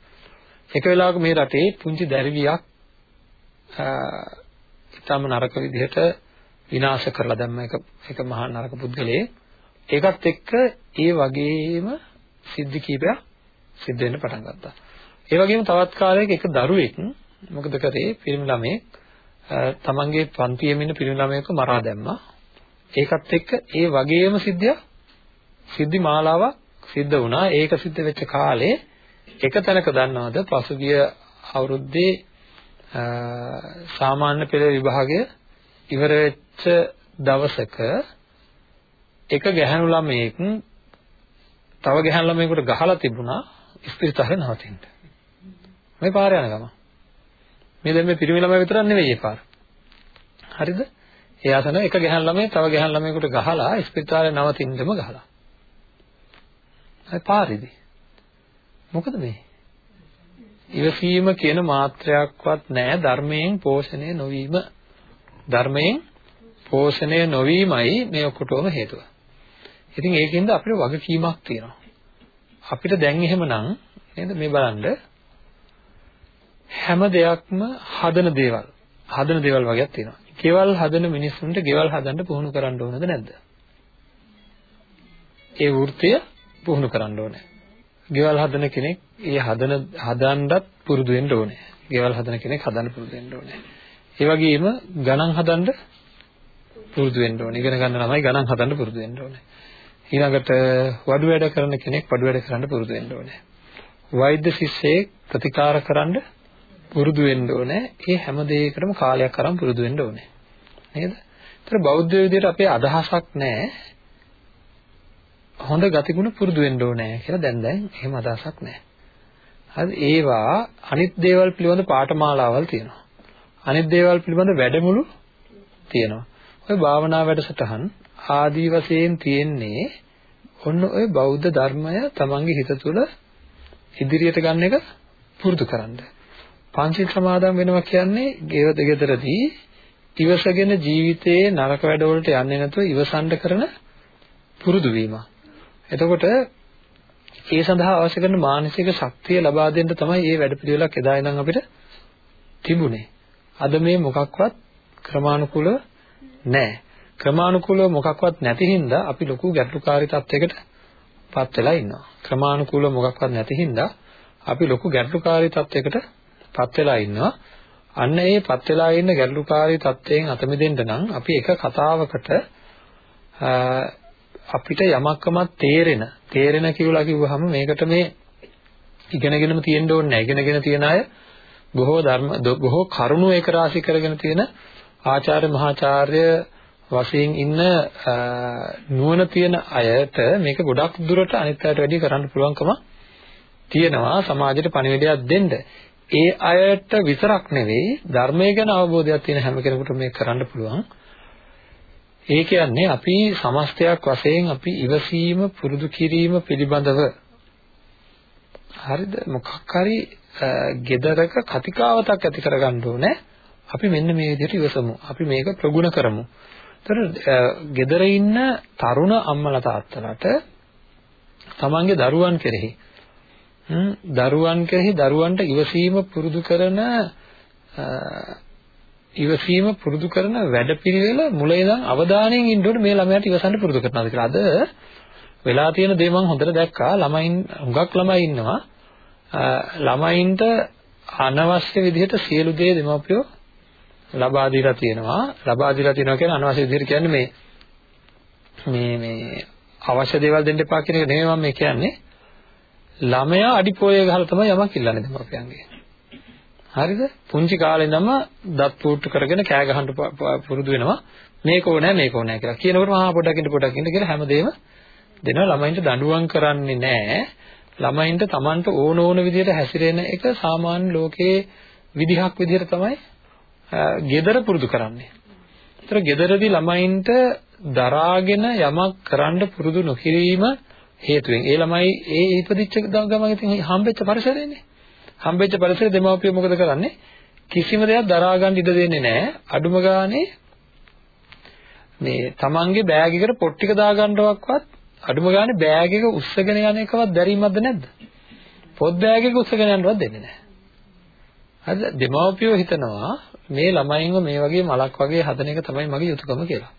එක වෙලාවක මේ රටේ පුංචි දැරිවියක් ඉතාම නරක විදිහට විනාශ කරලා දැම්ම එක එක මහා නරක පුද්ගලයේ ඒකත් එක්ක ඒ වගේම සිද්ධි කීපයක් සිද්ධ වෙන්න පටන් ගත්තා. ඒ වගේම තවත් කාලයක එක දරුවෙක් මොකද කරේ පිරිමි ළමයෙක් තමන්ගේ පන්තියෙම ඉන්න පිරිමි ළමයෙක්ව මරා දැම්මා. ඒකත් එක්ක ඒ වගේම සිද්ධිය සිද්ධි මාලාවක් සිද්ධ වුණා. ඒක සිද්ධ වෙච්ච කාලේ එක තැනක දන්නවද පසුගිය අවුරුද්දේ සාමාන්‍ය පෙළ විභාගය ඉවර වෙච්ච දවසක එක ගැහැණු ළමයෙක් තව ගැහැණු ළමයෙකුට ගහලා තිබුණා ස්පිරිතාලේ නවතින්න. මේ පාර යන ගම. මේ දැන් මේ පිරිමි ළමයා විතරක් නෙවෙයි ඒ පාර. හරිද? ඒ ආසන එක ගැහැණු ළමයි තව ගැහැණු ළමයෙකුට ගහලා ස්පිරිතාලේ නවතින්නම ගහලා. ඒ පාරේදී. මොකද මේ? ඉවසීම කියන මාත්‍රයක්වත් නැහැ ධර්මයෙන් පෝෂණය නොවීම. ධර්මයෙන් පෝෂණය නොවීමයි මේ ඔක්කොටම හේතුව. ඉතින් ඒකින්ද අපිට වගකීමක් තියෙනවා. අපිට දැන් එහෙමනම් නේද මේ බලන්න හැම දෙයක්ම හදන දේවල් හදන දේවල් වගේක් තියෙනවා. ගෙවල් හදන මිනිස්සුන්ට ගෙවල් හදන්න පුහුණු කරන්න ඕනද නැද්ද? ඒ වෘත්තිය පුහුණු කරන්න ඕනේ. ගෙවල් හදන කෙනෙක් ඒ හදන හදන්නත් පුරුදු වෙන්න ඕනේ. ගෙවල් හදන කෙනෙක් හදන්න පුරුදු වෙන්න ඕනේ. ඒ වගේම ගණන් හදන්න පුරුදු වෙන්න ඕනේ. ඉගෙන ගන්න ළමයි ගණන් හදන්න පුරුදු වෙන්න ඕනේ. ඊළඟට වඩු වැඩ කරන කෙනෙක් වඩු වැඩ කරන්න පුරුදු වෙන්න ඕනේ. වෛද්‍ය ශිෂ්‍යයෙක් ප්‍රතිකාර කරන්න පුරුදු වෙන්න ඕනේ. ඒ හැම දෙයකටම කාලයක් අරන් පුරුදු වෙන්න ඕනේ. නේද? ඒතර බෞද්ධ විදියට අපේ අදහසක් නැහැ. හොඳ ගතිගුණ පුරුදු වෙන්න ඕනේ කියලා දැන් දැන් එහෙම අදහසක් නැහැ. හරි ඒවා අනිත් දේවල් පිළිබඳ පාඨමාලාවල් තියෙනවා. අනිත් දේවල් පිළිබඳ වැඩමුළු තියෙනවා. ඔය භාවනා වැඩසටහන් ආදී වශයෙන් තියෙන්නේ ඔන්න ඔය බෞද්ධ ධර්මය තමන්ගේ හිත තුළ ඉදිරියට ගන්න එක පුරුදු කරන්න. පංචිල් සමාදන් වෙනවා කියන්නේ ගෙවද ගෙදරදී ඉවසගෙන ජීවිතයේ නරක වැඩවලට යන්නේ නැතුව ඉවසන්න කරන පුරුදු වීම. එතකොට ඒ සඳහා අවශ්‍ය කරන මානසික ශක්තිය ලබා දෙන්න තමයි මේ වැඩපිළිවෙලක් එදා ඉඳන් අපිට තිබුණේ. අද මේ මොකක්වත් ක්‍රමානුකූලව නැහැ. ක්‍රමානුකූලව මොකක්වත් නැති හින්දා අපි ලොකු ගැටලුකාරී තත්යකට පත් වෙලා ඉන්නවා. ක්‍රමානුකූලව මොකක්වත් නැති හින්දා අපි ලොකු ගැටලුකාරී තත්යකට පත් වෙලා ඉන්නවා. අන්න ඒ පත් වෙලා ඉන්න ගැටලුකාරී තත්වයෙන් අත මිදෙන්න නම් අපි එක කතාවකට අපිට යමක්කමක් තේරෙන තේරෙන කියලා කිව්වහම මේකට මේ ඉගෙනගෙනම තියෙන්න ඕනේ නැහැ. ඉගෙනගෙන තියන අය බොහෝ ධර්ම බොහෝ කරුණු ඒක රාශි කරගෙන තියෙන ආචාර්ය මහාචාර්ය වශයෙන් ඉන්න නුවණ තියෙන අයට මේක ගොඩක් දුරට අනිත් අයට වැඩි කරන්න පුළුවන්කම තියෙනවා සමාජයට පණිවිඩයක් දෙන්න. ඒ අයට විතරක් නෙවෙයි ධර්මය ගැන අවබෝධයක් තියෙන හැම කෙනෙකුටම මේක කරන්න පුළුවන්. ඒ කියන්නේ අපි සමස්තයක් වශයෙන් අපි ඉවසීම පුරුදු කිරීම පිළිබඳව හරිද මොකක් හරි gedaraක කතිකාවතක් ඇති කරගන්න ඕනේ අපි මෙන්න මේ විදිහට ඉවසමු අපි මේක ප්‍රගුණ කරමු ඒතර gedara ඉන්න තරුණ අම්මලා තාත්තලාට තමන්ගේ දරුවන් කෙරෙහි දරුවන් කෙරෙහි දරුවන්ට ඉවසීම පුරුදු කරන ඉවසීම පුරුදු කරන වැඩපිළිවෙල මුල ඉඳන් අවධානයෙන් ඉන්න ඕනේ මේ ළමයාට ඉවසන්න පුරුදු කරනවාද කියලා. අද වෙලා තියෙන දේ මම හොඳට දැක්කා. ළමයින් හුඟක් ළමයි ඉන්නවා. ළමයින්ට අනවශ්‍ය විදිහට සියලු දේ දෙමාපියෝ ලබා දීලා තියෙනවා. ලබා දීලා තියෙනවා කියන්නේ අනවශ්‍ය විදිහට කියන්නේ මේ මේ මේ අවශ්‍ය දේවල් දෙන්න එපා කියන එක නෙමෙයි මම මේ කියන්නේ. ළමයා අඩිපෝය ගහලා තමයි යමක් ඉල්ලන්නේ දෙමාපියන්ගේ. හරිද? පුංචි කාලේ ඉඳන්ම දත් පුට්ටු කරගෙන කෑ ගහන්න පුරුදු වෙනවා. මේක ඕනෑ මේක ඕනෑ කියලා. කියනකොට මහා පොඩක් ඉන්න පොඩක් ඉන්න කියලා හැමදේම දෙනවා ළමයින්ට දඬුවම් කරන්නේ නැහැ. ළමයින්ට Tamanට ඕන ඕන විදිහට හැසිරෙන එක සාමාන්‍ය ලෝකයේ විදිහක් විදිහට තමයි gedara පුරුදු කරන්නේ. ඒතර gedaradi ළමයින්ට දරාගෙන යමක් කරන්න පුරුදු නොකිරීම හේතුවෙන් ඒ ළමයි ඒ ඉපදිච්ච ගමන් ඉතින් හම්බෙච්ච පරිසරයනේ. හම්බෙච්ච පරිසරේ දෙමව්පිය මොකද කරන්නේ? කිසිම දෙයක් දරා ගන්න ඉඩ දෙන්නේ නැහැ. අඩුම ගානේ මේ තමන්ගේ බෑග් එකට පොත් ටික දාගන්නවක්වත් අඩුම ගානේ බෑග් එක උස්සගෙන යන එකවත් දැරීමක්ද නැද්ද? පොත් බෑග් එක උස්සගෙන යන්නවත් දෙන්නේ නැහැ. හරිද? දෙමව්පියෝ හිතනවා මේ ළමයින්ව මේ වගේ මලක් වගේ හදන එක තමයි මගේ යුතුයකම කියලා.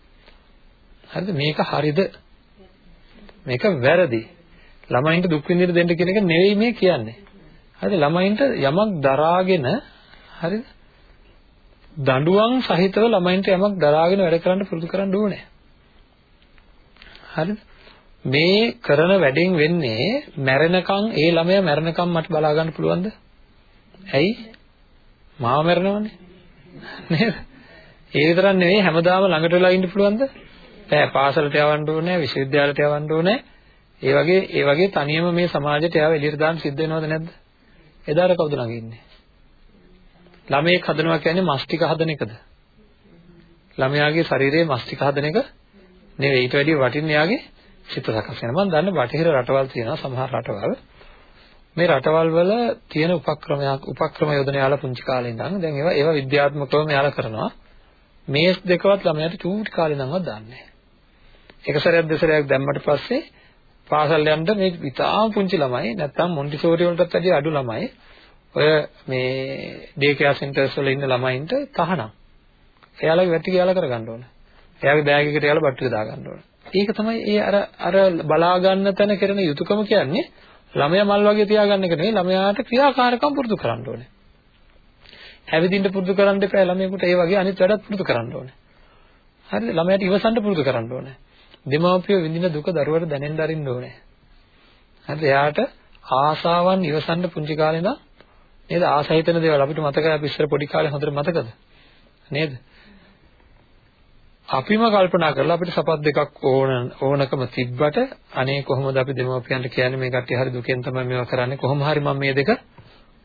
හරිද? මේක හරිද? මේක වැරදි. ළමයින්ට දුක් විඳින්න දෙන්න කියන එක නෙවෙයි මේ කියන්නේ. හරිද? ළමයින්ට යමක් දරාගෙන හරිද? දඬුවම් සහිතව ළමයින්ට යමක් දරාගෙන වැඩ කරන්න පුරුදු කරන්න ඕනේ. හරිද? මේ කරන වැඩෙන් වෙන්නේ මැරෙනකන් ඒ ළමයා මැරෙනකන් මට බලා ගන්න පුළුවන්ද? ඇයි? මාව මැරෙනවනේ. නේද? ඒ විතරක් නෙවෙයි හැමදාම ළඟට වෙලා ඉන්න පුළුවන්ද? බෑ පාසලට යවන්න ඕනේ, විශ්වවිද්‍යාලයට යවන්න ඕනේ. ඒ වගේ ඒ වගේ තනියම මේ සමාජයට යාව එළියට දාන්න සිද්ධ වෙනවද නැද්ද? එදාට කවුද ළඟ ඉන්නේ? ළමයෙක් හදනවා කියන්නේ මස් ටික හදන එකද? ළමයාගේ ශරීරයේ මස් ටික හදන එක නෙවෙයි. ඊට වැඩිය වටින්නේ යාගේ සිත සකස් වෙන. මම දන්න බටහිර රටවල් තියෙනවා සමහර රටවල්. මේ රටවල් වල තියෙන උපක්‍රමයක් උපක්‍රම යොදන යාලා පුංචි කාලේ ඉඳන් දැන් ඒවා ඒවා විද්‍යාත්මකවම යාලා කරනවා. මේස් දෙකවත් ළමයාට චූටි කාලේ ඉඳන්වත් දාන්නේ නැහැ. එක සැරයක් දෙසරයක් දැම්මට පස්සේ පාසල් යන්න මේ ඉතාම පුංචි ළමයි නැත්තම් මොන්ටිසෝරි වලටත් වැඩිය අඩු ළමයි ඔය මේ ඩේ කෙයාර් සෙන්ටර්ස් වල ඉන්න ළමයින්ට තහනම්. එයාලගේ වැටි කියලා කරගන්න ඕන. එයාගේ බෑග් එකට එයාලා බට්ටු දාගන්න ඕන. ඒක තමයි ඒ අර අර බලා ගන්න තැන කරන යුතුයකම කියන්නේ ළමයා මල් වගේ තියාගන්න එක නෙවෙයි ළමයාට ක්‍රියාකාරකම් පුරුදු කරන්න ඕනේ. ඇවිදින්න පුරුදු කරන්න එපා ළමයෙකුට ඒ වගේ අනිත් වැඩත් පුරුදු කරන්න ඕනේ. හරිද? ළමයාට ඉවසන්න පුරුදු කරන්න ඕනේ. දෙමාපියෝ විඳින දුක දරුවට දැනෙන්න අරින්න ඕනේ. හරිද? එයාට ආසාවන් ඉවසන්න පුංචි කාලේ ඉඳන් නේද? ආසහිතන දේවල් අපිට මතකයි අපි ඉස්සර පොඩි කාලේ හොඳට මතකද? නේද? අපිම කල්පනා කරලා අපිට සපත් දෙකක් ඕන ඕනකම තිබ්බට අනේ කොහොමද අපි දෙමාපියන්ට කියන්නේ මේ කට්ටිය හරි දුකෙන් තමයි මේවා කරන්නේ කොහොම හරි මම මේ දෙක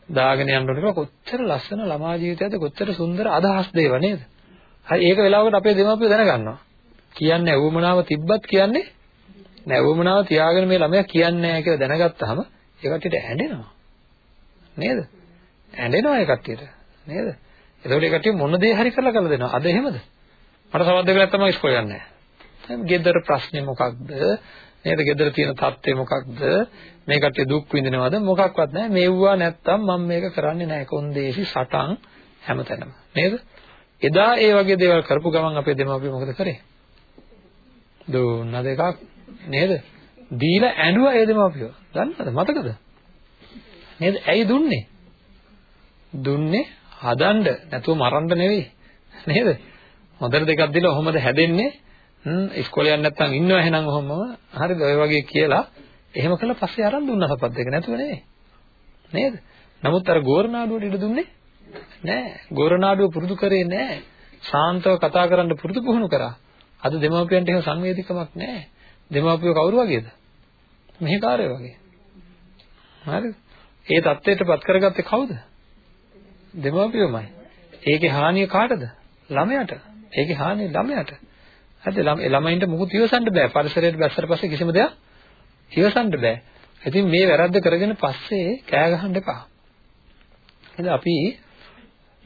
දාගෙන යන්න ඕනේ කියලා කොච්චර ලස්සන ළමා ජීවිතයක්ද කොච්චර සුන්දර අදහස් දේව නේද? හරි ඒක වෙලාවකට අපේ දෙමාපියෝ දැනගන්නවා. කියන්නේ වුමනාව තිබ්බත් කියන්නේ නෑ වුමනාව තියාගෙන මේ ළමයා කියන්නේ නෑ කියලා දැනගත්තාම ඒ කට්ටියට ඇඬෙනවා. නේද? ඇඬෙනවා ඒ කට්ටියට. නේද? එතකොට ඒ කට්ටිය මොන දේ හරි කරලා කරලා දෙනවා. අද එහෙමද? මට සමත් දෙක නැත්තම් ඉස්කෝලේ යන්නේ නැහැ. ගෙදර ප්‍රශ්නේ මොකක්ද? නේද? ගෙදර තියෙන தත්ත්වය මොකක්ද? මේ කට්ටිය දුක් විඳිනවද? මොකක්වත් නැහැ. මේවුවා නැත්තම් මම මේක කරන්නේ නැහැ. කොන්දේසි සටන් හැමතැනම. නේද? එදා ඒ වගේ දේවල් කරපු ගමන් අපේ දෙමාපියෝ මොකද කරේ? දුන්න දෙකක් නේද? දීලා ඇඬුවා ඒ දෙමාපියෝ. දන්නවද? මතකද? නේද? ඇයි දුන්නේ? දුන්නේ හදන්න නැතුව මරන්න නෙවෙයි. නේද? හොඳට දෙකක් දීලා ඔහොමද හැදෙන්නේ? හ්ම් ඉස්කෝලේ යන්න නැත්නම් ඉන්නව එහෙනම් ඔහොමම. හරිද? ඔය වගේ කියලා එහෙම කළා පස්සේ අරන් දුන්නා සපත් දෙක නැතුව නෙවෙයි. නේද? නමුත් අර ගෝරනාඩුවට ඉඩ දුන්නේ නෑ. ගෝරනාඩුව පුරුදු කරේ නෑ. ශාන්තව කතා කරන්න පුරුදු පුහුණු කරා. අද දෙමාපියන්ට එහෙම සංවේදීකමක් නෑ. දෙමාපියෝ කවුරු වගේද? මෙහෙකාරය වගේ. හරිද? ඒ தත්ත්වයටපත් කරගත්තේ කවුද? දෙමාපියෝමයි. ඒකේ හානිය කාටද? ළමයාට. ඒකේ හානිය ළමයාට. හරිද? ළමයින්ට මුකුත් ඉවසන්න බෑ. පරිසරයට බැස්සට පස්සේ කිසිම දෙයක් ඉවසන්න බෑ. ඉතින් මේ වැරද්ද කරගෙන පස්සේ කෑ ගහන්න එපා. එහෙනම් අපි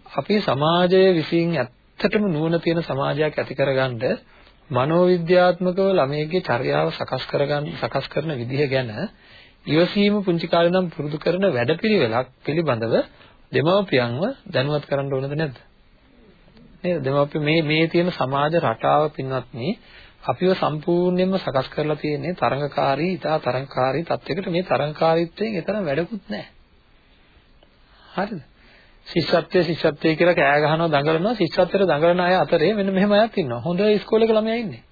අපේ සමාජය විසින් ඇත්තටම නුවණ තියෙන සමාජයක් ඇති කරගන්න මනෝවිද්‍යාත්මකව ළමයිගේ චර්යාව සකස් කරගන්න සකස් කරන විදිහ ගැන ඉවසීම පුංචි කාලේ නම් පුරුදු කරන වැඩපිළිවෙලක් පිළිබඳව දෙමව්පියන්ව දැනුවත් කරන්න ඕනද නැද්ද? නේද? දෙමාපිය මේ මේ තියෙන සමාජ රටාව පින්වත්නි අපිව සම්පූර්ණයෙන්ම සකස් කරලා තියෙන්නේ තරංගකාරී, ඉතා තරංගකාරී තත්යකට මේ තරංගකාරීත්වයෙන් එතරම් වැඩකුත් නැහැ. හරිද? ශිෂ්‍යත්වයේ ශිෂ්‍යත්වයේ කියලා කෑ ගහනවා දඟලනවා ශිෂ්‍යත්වයට දඟලන අය අතරේ මෙන්න මෙහෙම අයත් ඉන්නවා. හොඳ ඉස්කෝලේක ළමයා ඉන්නේ.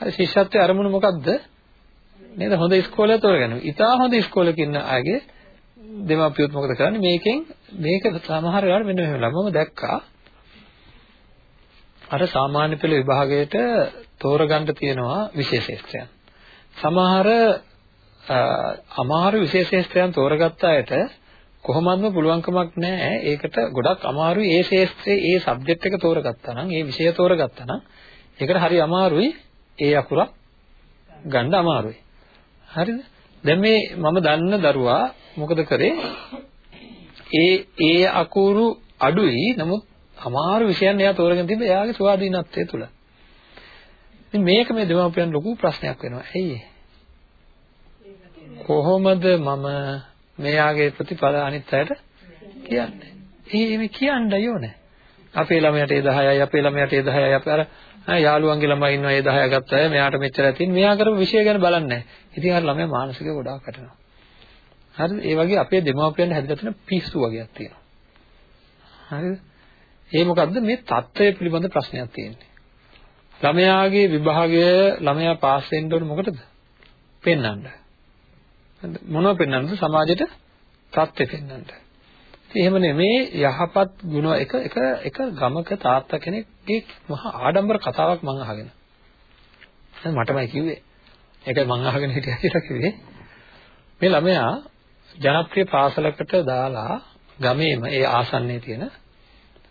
හරි ශිෂ්‍යත්වයේ අරමුණ මොකද්ද? නේද? හොඳ ඉස්කෝලේ තෝරගන්න. ඉතා හොඳ ඉස්කෝලේක ඉන්න අයගේ දෙමාපියොත් මොකද කරන්නේ? මේකෙන් මේක සමහර වෙලාවට මෙන්න මෙහෙම ළමම දැක්කා. අර සාමාන්‍ය පෙළ විභාගයට තෝරගන්න තියෙනවා විශේෂේස්ත්‍රයන්. සමහර අමාරු විශේෂේස්ත්‍රයන් තෝරගත්ත අයට කොහොමත්ම පුළුවන්කමක් නැහැ. ඒකට ගොඩක් අමාරුයි ඒ ශේෂ්ත්‍රයේ ඒ සබ්ජෙක්ට් එක තෝරගත්තා නම් ඒ විෂය තෝරගත්තා නම් ඒකට හරි අමාරුයි ඒ අකුරක් ගන්න අමාරුයි. හරිද? දැන් මේ මම දන්න දරුවා මොකද කරේ? ඒ ඒ අකුරු අඩුයි. නමුත් අමාරු විෂයන් එයා තෝරගෙන තිබ්බ එයාගේ ස්වාධීනත්වය තුල. ඉතින් මේක මේ දෙමාපියන් ලොකු ප්‍රශ්නයක් වෙනවා. ඇයි කොහොමද මම මෙයාගේ ප්‍රතිඵල අනිත් අයට කියන්නේ? ඒ මේ කියන්න යෝනේ. අපේ ළමයාට ඒ 10යි අපේ ළමයාට ඒ 10යි අපි අර යාළුවන්ගේ ළමයි ඉන්නවා ඒ 10 ගත්ත අය මෙයාට මෙච්චර ඇතින් මෙයා කරපු විෂය ගැන බලන්නේ නැහැ. ඉතින් අර ළමයා මානසික ගොඩාක් වැටෙනවා. හරිද? ඒ වගේ අපේ දෙමාපියන් හැදලා තියෙන පිස්සු වගේක් තියෙනවා. හරිද? ඒ මොකද්ද මේ தত্ত্বය පිළිබඳ ප්‍රශ්නයක් තියෙන්නේ. ළමයාගේ විභාගය ළමයා පාස් වෙන්න ඕන මොකටද? පෙන්වන්න. මොනව පෙන්වන්නද? සමාජයට தত্ত্বය පෙන්වන්න. එහෙම නෙමේ යහපත් ගුණ එක එක එක ගමක තාත්තා කෙනෙක්ගේ මහා ආඩම්බර කතාවක් මම අහගෙන. දැන් මටමයි කිව්වේ. ඒකයි මම අහගෙන හිටියා කියලා කිව්වේ. මේ ළමයා ජනප්‍රිය පාසලකට දාලා ගමේම ඒ ආසන්නයේ තියෙන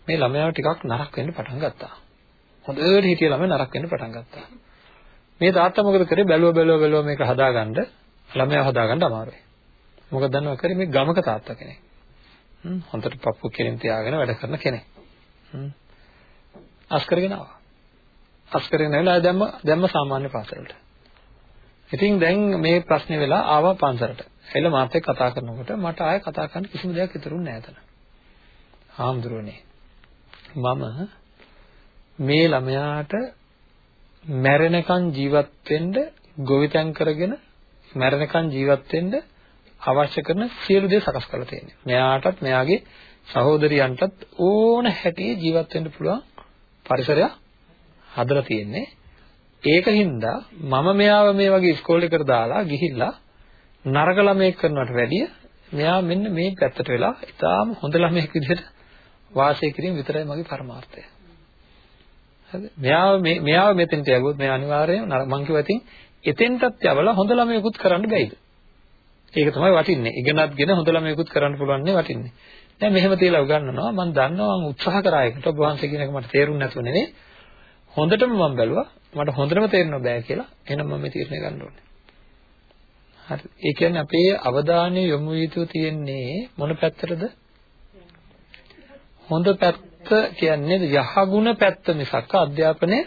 මේ ළමයාව ටිකක් නරක වෙන්න පටන් ගත්තා. හොඳට හිටිය ළමයා නරක වෙන්න පටන් ගත්තා. මේ තාත්තා මොකද කරේ බැලුව බැලුව බැලුව මේක හදාගන්න ළමයා හදාගන්න අමාරුයි. මොකද දන්නව කරේ මේ ගමක තාත්තා කෙනෙක්. හ්ම් හොඳට පප්පු කෙලින් තියාගෙන වැඩ කරන කෙනෙක්. හ්ම් අස් කරගෙන ආවා. අස් කරගෙන ඇවිල්ලා දැම්ම දැම්ම සාමාන්‍ය පාසලට. ඉතින් දැන් මේ ප්‍රශ්නේ වෙලා ආවා පන්සලට. එළ මාත් එක්ක කතා කරනකොට මට ආයෙ කතා කරන්න කිසිම දෙයක් ඉතුරුන්නේ නැහැ එතන. හාමුදුරුවනේ මම මේ ළමයාට මැරෙනකන් ජීවත් වෙන්න ගොවිතැන් කරගෙන මැරෙනකන් ජීවත් වෙන්න අවශ්‍ය කරන සියලු දේ සකස් කරලා තියෙනවා. මෙයාටත් මෙයාගේ සහෝදරියන්ටත් ඕන හැටියේ ජීවත් වෙන්න පුළුවන් පරිසරයක් හදලා තියෙන්නේ. ඒකින්ද මම මෙයාව මේ වගේ ඉස්කෝලේ එකට දාලා ගිහිල්ලා නරක ළමයෙක් කරනවට වැඩිය මෙයා මෙන්න මේ පැත්තට වෙලා ඉතාලම හොඳ ළමයෙක් විදිහට වාසය කිරීම විතරයි මගේ පරමාර්ථය. හරිද? මෙයාව මේ මෙයාව මෙතෙන්ට යවුවොත් මේ අනිවාර්යයෙන් මං කිව්වා ඉතින් එතෙන්ටත් යවලා හොඳ ළමයෙකුත් කරන්න බැයිද? ඒක තමයි වටින්නේ. ඉගෙනත්ගෙන හොඳ ළමයෙකුත් කරන්න පුළුවන් නේ වටින්නේ. දැන් මෙහෙම තියලා උගන්වනවා මම දන්නවා මම උත්සාහ කරා එකට ඔබ වහන්සේ කියන එක මට තේරුන්නේ නැතුව නෙවෙයි. හොඳටම මම බැලුවා. මට හොඳටම තේරෙන්න බෑ කියලා. එහෙනම් මම මේ තීරණය ගන්න ඕනේ. හරි. ඒ කියන්නේ අපේ අවධානය යොමු යුතු තියෙන්නේ මොන පැත්තටද? හොඳ පැත්ත කියන්නේ යහගුණ පැත්ත මිසක් අධ්‍යාපනය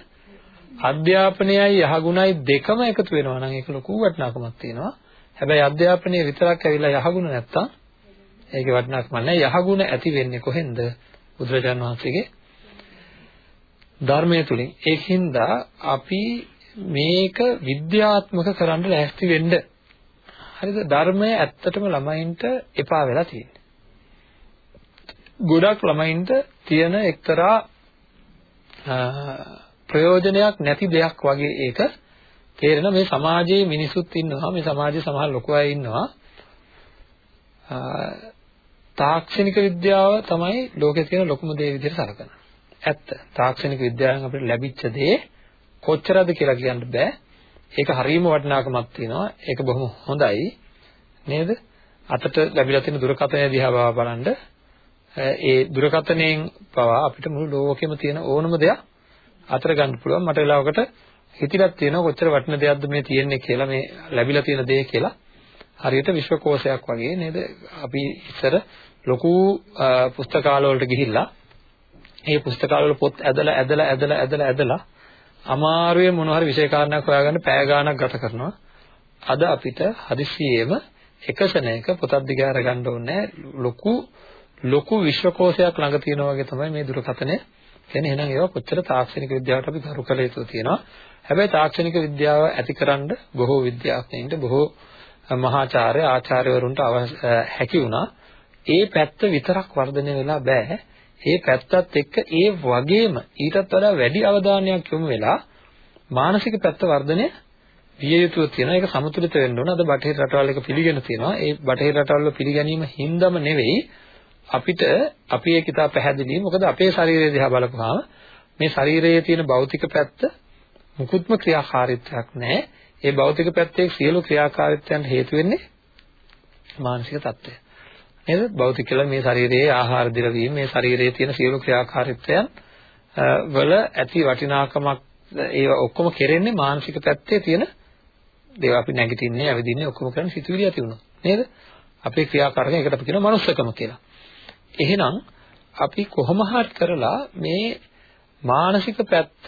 අධ්‍යාපනයයි යහගුණයි දෙකම එකතු වෙනවා නම් ඒක ලොකු වටිනාකමක් තියෙනවා. හැබැයි අධ්‍යාපනය විතරක් ඇවිල්ලා යහගුණ නැත්තම් ඒකේ වටිනාකමක් නැහැ. යහගුණ ඇති වෙන්නේ කොහෙන්ද? බුදුරජාණන් වහන්සේගේ ධර්මය තුලින්. ඒකින්ද අපි මේක විද්‍යාත්මක කරන්න ලෑස්ති වෙන්න. හරිද? ධර්මය ඇත්තටම ළමයින්ට එපා වෙලා තියෙන්නේ. ගොඩක් ළමයින්ට තියෙන එක්තරා ප්‍රයෝජනයක් නැති දෙයක් වගේ ඒක තේරෙන මේ සමාජයේ මිනිසුත් ඉන්නවා මේ සමාජයේ සමහර ලොකු අය ඉන්නවා තාක්ෂණික විද්‍යාව තමයි ලෝකේ තියෙන ලොකුම දේ විදිහට සලකන. ඇත්ත. තාක්ෂණික විද්‍යාවෙන් අපිට ලැබිච්ච දේ කොච්චරද කියලා කියන්න බෑ. ඒක හරීම වටිනාකමක් තියෙනවා. ඒක බොහොම හොඳයි. නේද? අතට ලැබිලා තියෙන දුරකථනය දිහා බලන්න ඒ දුරකථනයෙන් පවා අපිට මුළු ලෝකෙම තියෙන ඕනම දෙයක් අතර ගන්න පුළුවන්. මට වෙලාවකට හිතිලක් තියෙනවා කොච්චර වටින දෙයක්ද මේ තියෙන්නේ කියලා මේ ලැබිලා තියෙන දේ කියලා. හරියට විශ්වකෝෂයක් වගේ නේද? අපි ඉස්සර ලොකු පුස්තකාල වලට ගිහිල්ලා ඒ පුස්තකාල වල පොත් ඇදලා ඇදලා ඇදලා ඇදලා ඇදලා අමාරුවේ මොන හරි විෂය කාරණයක් හොයාගන්න පැය ගාණක් ගත කරනවා. අද අපිට හදිස්සියෙම එක ශරණයක පොතක් දිග අරගන්න ඕනේ ලොකු ලොකු විශ්වකෝෂයක් ළඟ තියෙනවා වගේ තමයි මේ දුරකථනය. කියන්නේ එහෙනම් ඒවා කොච්චර තාක්ෂණික විද්‍යාවට අපි ගරු කළ යුතු තියෙනවා. හැබැයි තාක්ෂණික විද්‍යාව ඇතිකරන්න බොහෝ විද්‍යාඥයින්ට බොහෝ මහාචාර්ය ආචාර්යවරුන්ට හැකි වුණා. ඒ පැත්ත විතරක් වර්ධනය වෙලා බෑ. ඒ පැත්තත් එක්ක ඒ වගේම ඊටත් වඩා වැඩි අවධානයක් යොමු වෙලා මානසික පැත්ත වර්ධනය විය යුතුව තියෙනවා. ඒක සමතුලිත වෙන්න ඕන. අද බටහිර රටවල් එක පිළිගෙන තියෙනවා. ඒ බටහිර රටවල් පිළිගැනීම හින්දාම නෙවෙයි අපිට අපි ඒක ඉතා පැහැදිලියි. මොකද අපේ ශරීරය දිහා බලපුවාම මේ ශරීරයේ තියෙන භෞතික පැත්ත මුකුත්ම ක්‍රියාකාරීත්වයක් නැහැ. ඒ භෞතික පැත්තේ සියලු ක්‍රියාකාරීත්වයන් හේතු වෙන්නේ මානසික தত্ত্বය. නේද? භෞතික කියලා මේ ශරීරයේ ආහාර දිරවීම, මේ ශරීරයේ තියෙන සියලු ක්‍රියාකාරීත්වයන් වල ඇති වටිනාකමක් ඒවා ඔක්කොම කෙරෙන්නේ මානසික පැත්තේ තියෙන දේවා අපි නැගිටින්නේ, ඇවිදින්නේ ඔක්කොම කරන්නේ සිතුවිලි ඇති වුණා. නේද? අපේ ක්‍රියාකාරකම් ඒකට අපි කියනවා මනුස්සකම කියලා. එහෙනම් අපි කොහොම හරි කරලා මේ මානසික පැත්ත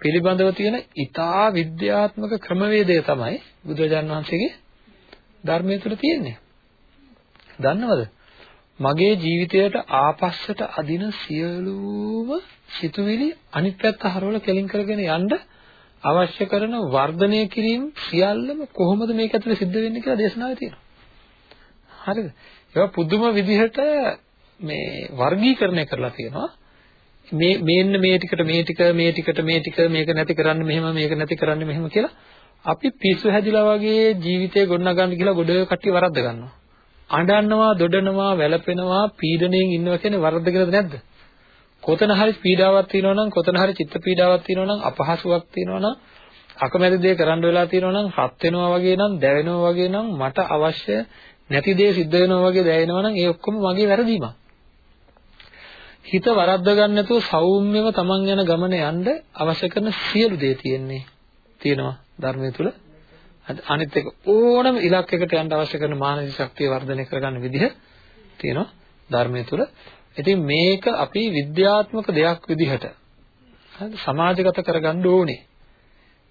පිළිබඳව තියෙන ඊටා විද්‍යාත්මක ක්‍රමවේදය තමයි බුදුරජාණන් වහන්සේගේ ධර්මයේ තුල තියෙන්නේ. දන්නවද? මගේ ජීවිතයට ආපස්සට අදින සියලුම සිතුවිලි අනිත් පැත්ත හරවලා කෙලින් කරගෙන යන්න අවශ්‍ය කරන වර්ධනය කිරීම සියල්ලම කොහොමද මේක ඇතුලේ සිද්ධ වෙන්නේ කියලා දේශනාවේ තියෙනවා. හරිද? ඒවා පුදුම විදිහට මේ වර්ගීකරණය කරලා තියෙනවා. මේ මේන්න මේ ටිකට මේ ටික මේ ටිකට මේ ටික මේක නැති කරන්න මෙහෙම මේක නැති කරන්න මෙහෙම කියලා අපි පිස්සු හැදිලා වගේ ජීවිතේ ගොඩනගන්න කියලා ගොඩ කට්ටිය වරද්ද ගන්නවා. අඬනවා, දොඩනවා, වැළපෙනවා, පීඩණයෙන් ඉන්නවා කියන්නේ වරද්දගෙනද නැද්ද? කොතන හරි පීඩාවක් තියෙනවා නම් කොතන හරි චිත්ත පීඩාවක් තියෙනවා නම් අපහසුාවක් තියෙනවා නම් අකමැති දේ කරන්න වෙලා තියෙනවා නම් හත් වෙනවා වගේ නම් දැවෙනවා වගේ නම් මට අවශ්‍ය නැති දේ සිද්ධ වෙනවා වගේ දැනෙනවා නම් ඒ ඔක්කොම මගේ වැරදීමක්. හිත වරද්ද ගන්න නැතුව සෞම්‍යව තමන් යන ගමන යන්න අවශ්‍ය කරන සියලු දේ තියෙන්නේ තියෙනවා ධර්මයේ තුල අනිත් එක ඕනම ඉලක්කයකට යන්න අවශ්‍ය කරන මානසික ශක්තිය වර්ධනය කරගන්න විදිහ තියෙනවා ධර්මයේ තුල ඉතින් මේක අපි විද්‍යාත්මක දෙයක් විදිහට සමාජගත කරගන්න ඕනේ.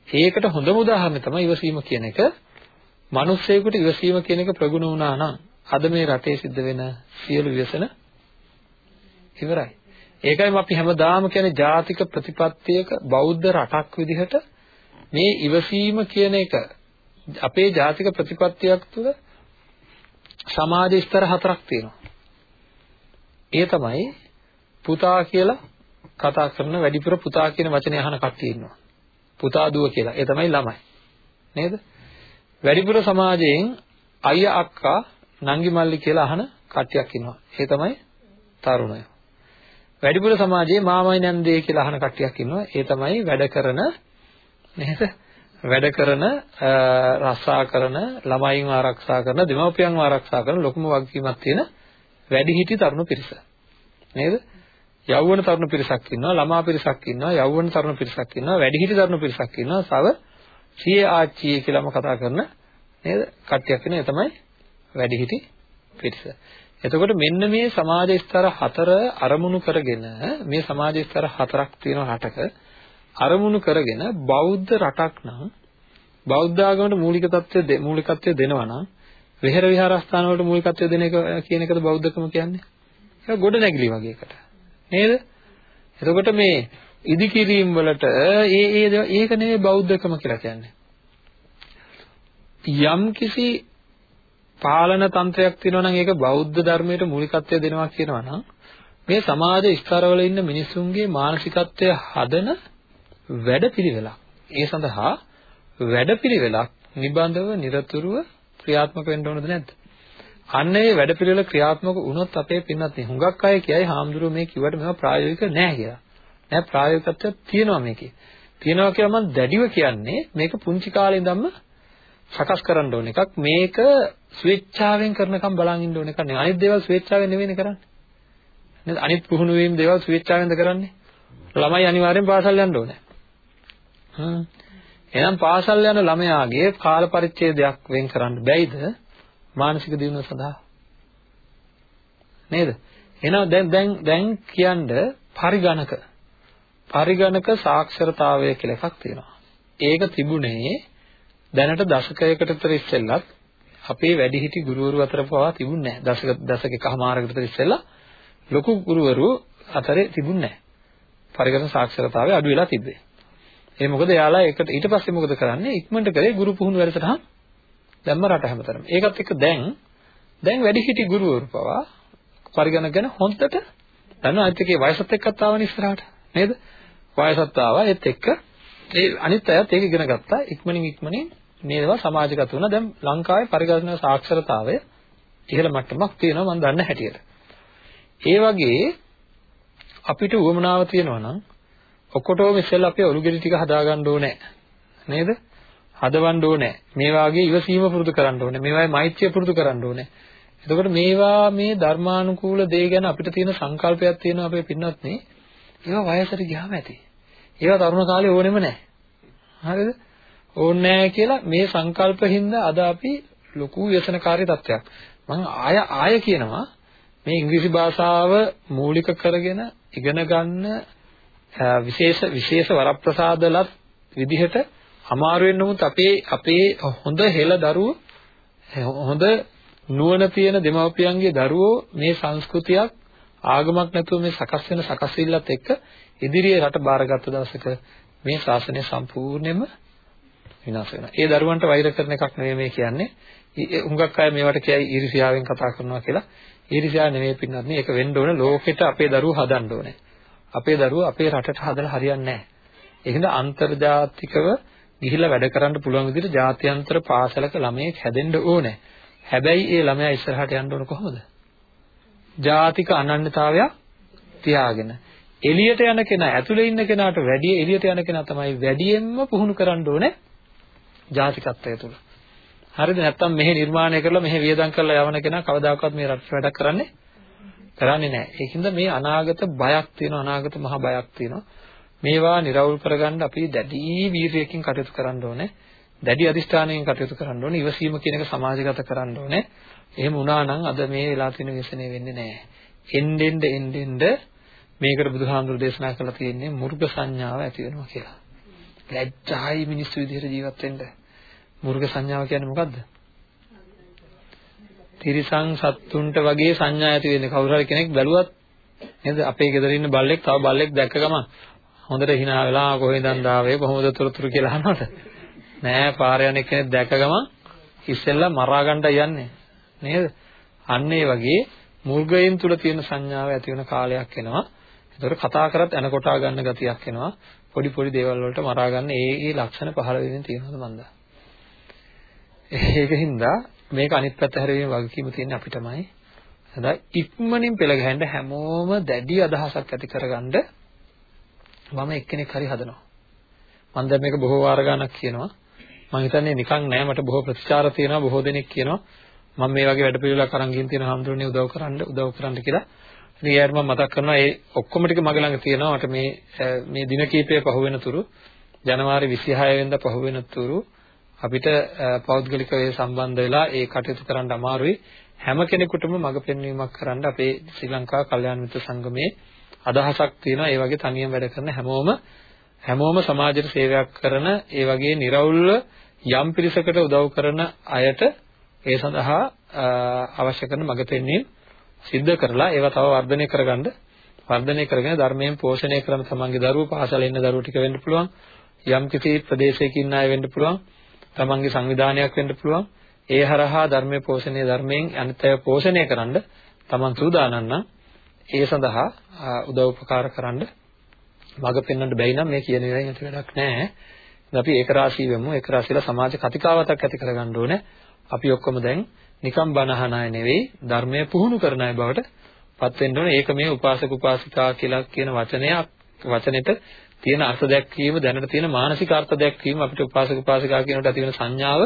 ඒකට හොඳම උදාහරණය තමයි ඉවසීම කියන එක. මිනිස්සෙකුට ඉවසීම කියන එක ප්‍රගුණ වුණා නම් අද මේ රටේ සිද්ධ වෙන සියලු ව්‍යසන ඉවරයි. ඒකයි අපි හැමදාම කියන්නේ ජාතික ප්‍රතිපත්තියක බෞද්ධ රටක් විදිහට මේ ඉවසීම කියන එක අපේ ජාතික ප්‍රතිපත්තියක් තුළ සමාජ ස්තර හතරක් තියෙනවා. ඒ තමයි පුතා කියලා කතා කරන වැඩිපුර පුතා කියන වචනේ අහන කට්ටිය ඉන්නවා. පුතා දුව කියලා. ඒ තමයි ළමයි. නේද? වැඩිපුර සමාජයෙන් අයියා අක්කා නංගි මල්ලි කියලා අහන කට්ටියක් ඉන්නවා. ඒ තමයි තරුණයෝ. වැඩිපුර සමාජයේ මාමයි නැන්දේ කියලා අහන කට්ටියක් ඉන්නවා. ඒ තමයි වැඩ කරන නේද? වැඩ කරන රස්සා කරන ළමයින් ආරක්ෂා කරන දෙමව්පියන්ව ආරක්ෂා කරන ලොකුම වගකීමක් තියෙන වැඩිහිටි තරුණ පිරිස. නේද? යෞවන තරුණ පිරිසක් ඉන්නවා, ළමා පිරිසක් ඉන්නවා, යෞවන තරුණ පිරිසක් ඉන්නවා, වැඩිහිටි තරුණ පිරිසක් ඉන්නවා, සව සිය ආච්චිය කියලාම කතා කරන නේද? කට්ටියක් ඉන්නවා. ඒ තමයි වැඩිහිටි පිරිස. එතකොට මෙන්න මේ සමාජ ස්තර හතර අරමුණු කරගෙන මේ සමාජ ස්තර හතරක් තියෙන රටක අරමුණු කරගෙන බෞද්ධ රටක් නම් බෞද්ධ ආගමට මූලික தත්ත්වය මූලිකත්වය දෙනවා නම් විහෙර විහාරස්ථාන වලට මූලිකත්වය දෙන එක කියන එකද බෞද්ධකම කියන්නේ. ඒක ගොඩ නැගිලි වගේ එකට. නේද? එතකොට මේ ඉදිකිරීම වලට ඒ ඒ ඒක නෙවෙයි බෞද්ධකම කියලා කියන්නේ. යම් කිසි පාලන තන්ත්‍රයක් තියෙනවා නම් ඒක බෞද්ධ ධර්මයට මූලිකත්වය දෙනවා කියනවා නම් මේ සමාජ ස්තරවල ඉන්න මිනිසුන්ගේ මානසිකත්වය හදන වැඩපිළිවෙලක්. ඒ සඳහා වැඩපිළිවෙලක් නිබඳව নিরතුරුව ක්‍රියාත්මක වෙන්න ඕනද නැද්ද? අන්න ඒ වැඩපිළිවෙල ක්‍රියාත්මක වුණොත් අපේ පින්නත් නේ හුඟක් අය කියයි හාමුදුරුවෝ මේ කිව්වට මේවා ප්‍රායෝගික නෑ කියලා. නෑ ප්‍රායෝගිකත්වයක් තියෙනවා මේකේ. තියෙනවා කියලා මම දැඩිව කියන්නේ මේක පුංචි කාලේ ඉඳන්ම සකස් කරන්න ඕන එකක්. මේක ස්වේච්ඡාවෙන් කරනකම් බලන් ඉන්න ඕන එකක් නෙවෙයි. අනිත් දේවල් ස්වේච්ඡාවෙන් නෙවෙයිනේ කරන්නේ. නේද? අනිත් පුහුණු වීම දේවල් ස්වේච්ඡාවෙන්ද කරන්නේ? ළමයි අනිවාර්යෙන් පාසල් යන්න ඕනේ. හ්ම්. එහෙනම් පාසල් යන ළමයාගේ කාල පරිච්ඡේදයක් වෙන් කරන්න බැයිද මානසික දියුණුව සඳහා නේද එහෙනම් දැන් දැන් දැන් කියන්න පරිගණක පරිගණක සාක්ෂරතාවය කියලා එකක් තියෙනවා ඒක තිබුණේ දැනට දශකයකට විතර ඉස්සෙල්ලත් අපේ වැඩිහිටි ගුරුවරු අතර පවා තිබුණේ නැහැ. දශක දශකකමාරකට විතර ඉස්සෙල්ලා ලොකු ගුරුවරු අතරේ තිබුණේ නැහැ. පරිගණක සාක්ෂරතාවය අඩු වෙලා තිබ්බේ. ඒ මොකද එයාලා ඒකට ඊට පස්සේ මොකද කරන්නේ? ඉක්මනට කරේ ගුරු පුහුණු වැඩසටහන් දැම්ම රට හැමතැනම. ඒකත් එක්ක දැන් දැන් වැඩිහිටි ගුරුවරු පවා පරිගණක ගැන හොඳට දන්නවා අනිත් එකේ වයසත් එක්කත් ආවනේ ඉස්සරහට. නේද? වයසත් ආවා ඒත් එක්ක. ඒ අනිත් අයත් ඒක ඉගෙන ගත්තා. ඉක්මනින් ඉක්මනින් මේවා සමාජගත වුණා. දැන් ලංකාවේ පරිගණක සාක්ෂරතාවය ඉහළ මට්ටමක් තියෙනවා මම දන්න හැටියට. ඒ වගේ අපිට උවමනාව තියෙනවා නම් ඔක්කොටම ඉස්සෙල්ලා අපේ ඔලුගෙඩි ටික හදාගන්න ඕනේ නේද? හදවන්න ඕනේ. මේ වාගේ ඉවසීම පුරුදු කරන්න ඕනේ. මේවායි මෛත්‍රිය පුරුදු කරන්න ඕනේ. එතකොට මේවා මේ ධර්මානුකූල දේ ගැන අපිට තියෙන සංකල්පයක් තියෙනවා අපේ පින්නත් නේ. ඒවා වයසට ගියාම ඇති. ඒවා තරුණ කාලේ ඕනෙම නැහැ. හරිද? ඕනේ නැහැ කියලා මේ සංකල්පෙහිඳ අද අපි ලොකු ව්‍යසනකාරී තත්ත්වයක්. මම ආය ආය කියනවා මේ ඉංග්‍රීසි භාෂාව මූලික කරගෙන ඉගෙන ගන්න විශේෂ විශේෂ වරප්‍රසාදලත් විදිහට අමාරු වෙන නමුත් අපේ අපේ හොඳ හෙළ දරුවෝ හොඳ නුවණ තියෙන දෙමව්පියන්ගේ දරුවෝ මේ සංස්කෘතියක් ආගමක් නැතුව මේ සකස් වෙන සකස් වීලත් එක්ක ඉදිරියේ රට බාරගත්ත දවසක මේ ශාසනය සම්පූර්ණයෙන්ම විනාශ වෙනවා. ඒ දරුවන්ට වෛර කරන එකක් නෙවෙයි මේ කියන්නේ. හුඟක් අය මේවට කියයි ඊර්ෂ්‍යාවෙන් කතා කරනවා කියලා. ඊර්ෂ්‍යාව නෙවෙයි පින්නත් නේ. ඒක වෙන්න ඕන ලෝකෙට අපේ දරුවෝ හදන්න ඕනේ. අපේ දරුවෝ අපේ රටට හදලා හරියන්නේ නැහැ. ඒ හින්දා අන්තර්ජාතිකව ගිහිල්ලා වැඩ කරන්න පුළුවන් විදිහට ජාත්‍යන්තර පාසලක ළමයෙක් හැදෙන්න ඕනේ. හැබැයි ඒ ළමයා ඉස්සරහට යන්න ඕන කොහොමද? ජාතික අනන්‍යතාවය තියාගෙන. එළියට යන කෙනා ඇතුලේ ඉන්න කෙනාට වැඩිය එළියට යන කෙනා තමයි වැඩියෙන්ම පුහුණු කරන්න ඕනේ ජාතිකත්වය තුල. හරිද? නැත්තම් මෙහි නිර්මාණය කරලා මෙහි වියදම් කරලා යවන කෙනා කවදාකවත් මේ රට වැඩක් කරන්නේ කරන්නේ නැහැ. ඒකින්ද මේ අනාගත බයක් තියෙනවා අනාගත මහා බයක් තියෙනවා. මේවා निराවුල් කරගන්න අපි දැඩි වීරියකින් කටයුතු කරන්න ඕනේ. දැඩි අධිෂ්ඨානයෙන් කටයුතු කරන්න ඕනේ. ඉවසීම කියන එක සමාජගත කරන්න ඕනේ. එහෙම වුණා නම් අද මේ වෙලා තියෙන විශ්නේ වෙන්නේ නැහැ. එන්නෙන්ද එන්නෙන්ද මේකට බුදුහාමුදුරු දේශනා කරලා තියෙන්නේ මුර්ග සංඥාව ඇති වෙනවා කියලා. ලැජ්ජායි මිනිස්සු විදිහට ජීවත් වෙන්න. මුර්ග සංඥාව කියන්නේ මොකද්ද? තිරිසන් සත්තුන්ට වගේ සංඥා ඇති වෙන්නේ. කවුරු හරි කෙනෙක් බැලුවත් නේද? අපේ ගෙදර ඉන්න බල්ලෙක් තව බල්ලෙක් දැක්ක ගමන් හොඳට hina වෙලා කොහෙන්ද ආවේ කොහොමද තොරතුරු කියලා අහනවද? නෑ පාර යන කෙනෙක් දැක්ක ගමන් ඉස්සෙල්ලා මරා ගන්න යන්නේ. නේද? අන්න ඒ වගේ මුර්ගයන් තුල තියෙන සංඥාව ඇති වෙන කාලයක් එනවා. ඒතකොට කතා කරත් එන කොටා ගන්න ගතියක් එනවා. පොඩි පොඩි දේවල් වලට මරා ගන්න ඒ ඒ ලක්ෂණ පහළ වෙමින් තියෙනවද මන්දා ඒකින්ද මේක අනිත් පැත්ත හැරෙවීම වගකීම තියෙන්නේ අපිටමයි. හදා ඉක්මනින් පෙළ ගැහෙන්න හැමෝම දැඩි අදහසක් ඇති කරගන්න මම එක්කෙනෙක් හරි හදනවා. මම දැන් මේක බොහෝ වාර ගණක් කියනවා. මම හිතන්නේ නිකන් නෑ මට බොහෝ ප්‍රතිචාර තියෙනවා බොහෝ දෙනෙක් කියනවා මම මේ වගේ වැඩ පිළිවෙලක් අරන් ගින් තියෙන හැමදෙරෝනේ උදව් කරන්න උදව් කරන්න කියලා. ඉතින් ඒකට මම මතක් කරනවා ඒ ඔක්කොම ටික මගේ ළඟ තියෙනවා. මට මේ මේ දින කීපය පහු වෙන තුරු ජනවාරි 26 වෙනිදා පහු වෙන තුරු අපිට පෞද්ගලිකව ඒ සම්බන්ධ වෙලා ඒ කටයුතු කරන්න අමාරුයි. හැම කෙනෙකුටම මඟ පෙන්වීමක් කරන්න අපේ ශ්‍රී ලංකා කල්යාණ මිත්‍ර සංගමයේ අදහසක් තියෙනවා. ඒ වගේ තනියම වැඩ කරන හැමෝම හැමෝම සමාජයට සේවයක් කරන ඒ වගේ निराවුල්ව යම් පිරිසකට උදව් කරන අයට ඒ සඳහා අවශ්‍ය කරන මඟ පෙන්වීම සිද්ධ කරලා ඒවා තව වර්ධනය කරගන්න වර්ධනය කරගෙන ධර්මයෙන් පෝෂණය කරන තමන්ගේ දරුවෝ පාසල ඉන්න දරුවෝ ටික වෙන්න පුළුවන් යම් කිසි ප්‍රදේශයක ඉන්න අය වෙන්න පුළුවන් තමන්ගේ සංවිධානයක් වෙන්න පුළුවන්. ඒ හරහා ධර්මයේ පෝෂණය ධර්මයෙන් අනිත් අය පෝෂණය කරන්න තමන් සූදානම් නම් ඒ සඳහා උදව් උපකාර කරන්න මඟ පෙන්වන්න බැයි නම් මේ කියන ඒවායින් ඇති වැඩක් නැහැ. අපි ඒක රාශී වෙමු. ඒක රාශීලා සමාජ කතිකාවතක් ඇති කරගන්න ඕනේ. අපි ඔක්කොම දැන් නිකම් බනහන අය නෙවෙයි ධර්මයේ පුහුණු කරන අය බවට පත් වෙන්න ඕනේ. ඒක මේ උපාසක උපාසිකා කියලා කියන වචනයක් වචනෙට තියෙන අර්ථ දැක්වීම දැනට තියෙන මානසික අර්ථ දැක්වීම අපිට උපාසක උපාසිකා කියනට ඇති වෙන සංඥාව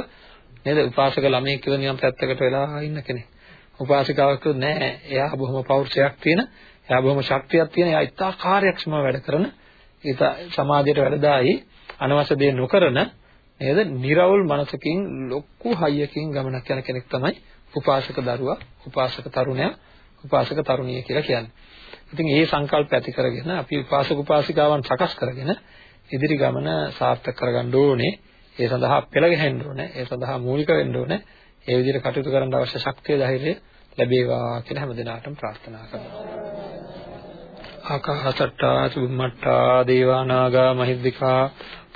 නේද උපාසක ළමයෙක් කියලා නිකන් පැත්තකට වෙලා ඉන්න කෙනෙක් උපාසිකාවක් නෑ එයා බොහොම පෞරුෂයක් තියෙන එයා බොහොම ශක්තියක් තියෙන එයා ඉතා කාර්යක්ෂමව වැඩ කරන ඒක සමාජයට වැඩදායි අනවශ්‍ය දේ නොකරන නේද? निराවුල් මනසකින් ලොකු හයියකින් ගමනක් යන කෙනෙක් තමයි උපාසක දරුවා, උපාසක තරුණයා, උපාසක තරුණිය කියලා කියන්නේ. ඉතින් මේ සංකල්ප ඇති කරගෙන අපි උපාසක උපාසිකාවන් සකස් කරගෙන ඉදිරි ගමන සාර්ථක කරගන්න ඕනේ. ඒ සඳහා පෙළ ගැහෙන්න ඕනේ. ඒ සඳහා මූලික වෙන්න ඕනේ. ඒ විදිහට කටයුතු කරන්න අවශ්‍ය ශක්තිය ධෛර්යය ලැබේවා කියලා හැමදිනාටම ප්‍රාර්ථනා කරනවා. ආකාසට්ටා සුම්මට්ටා දේවානාගා මහිද්దికා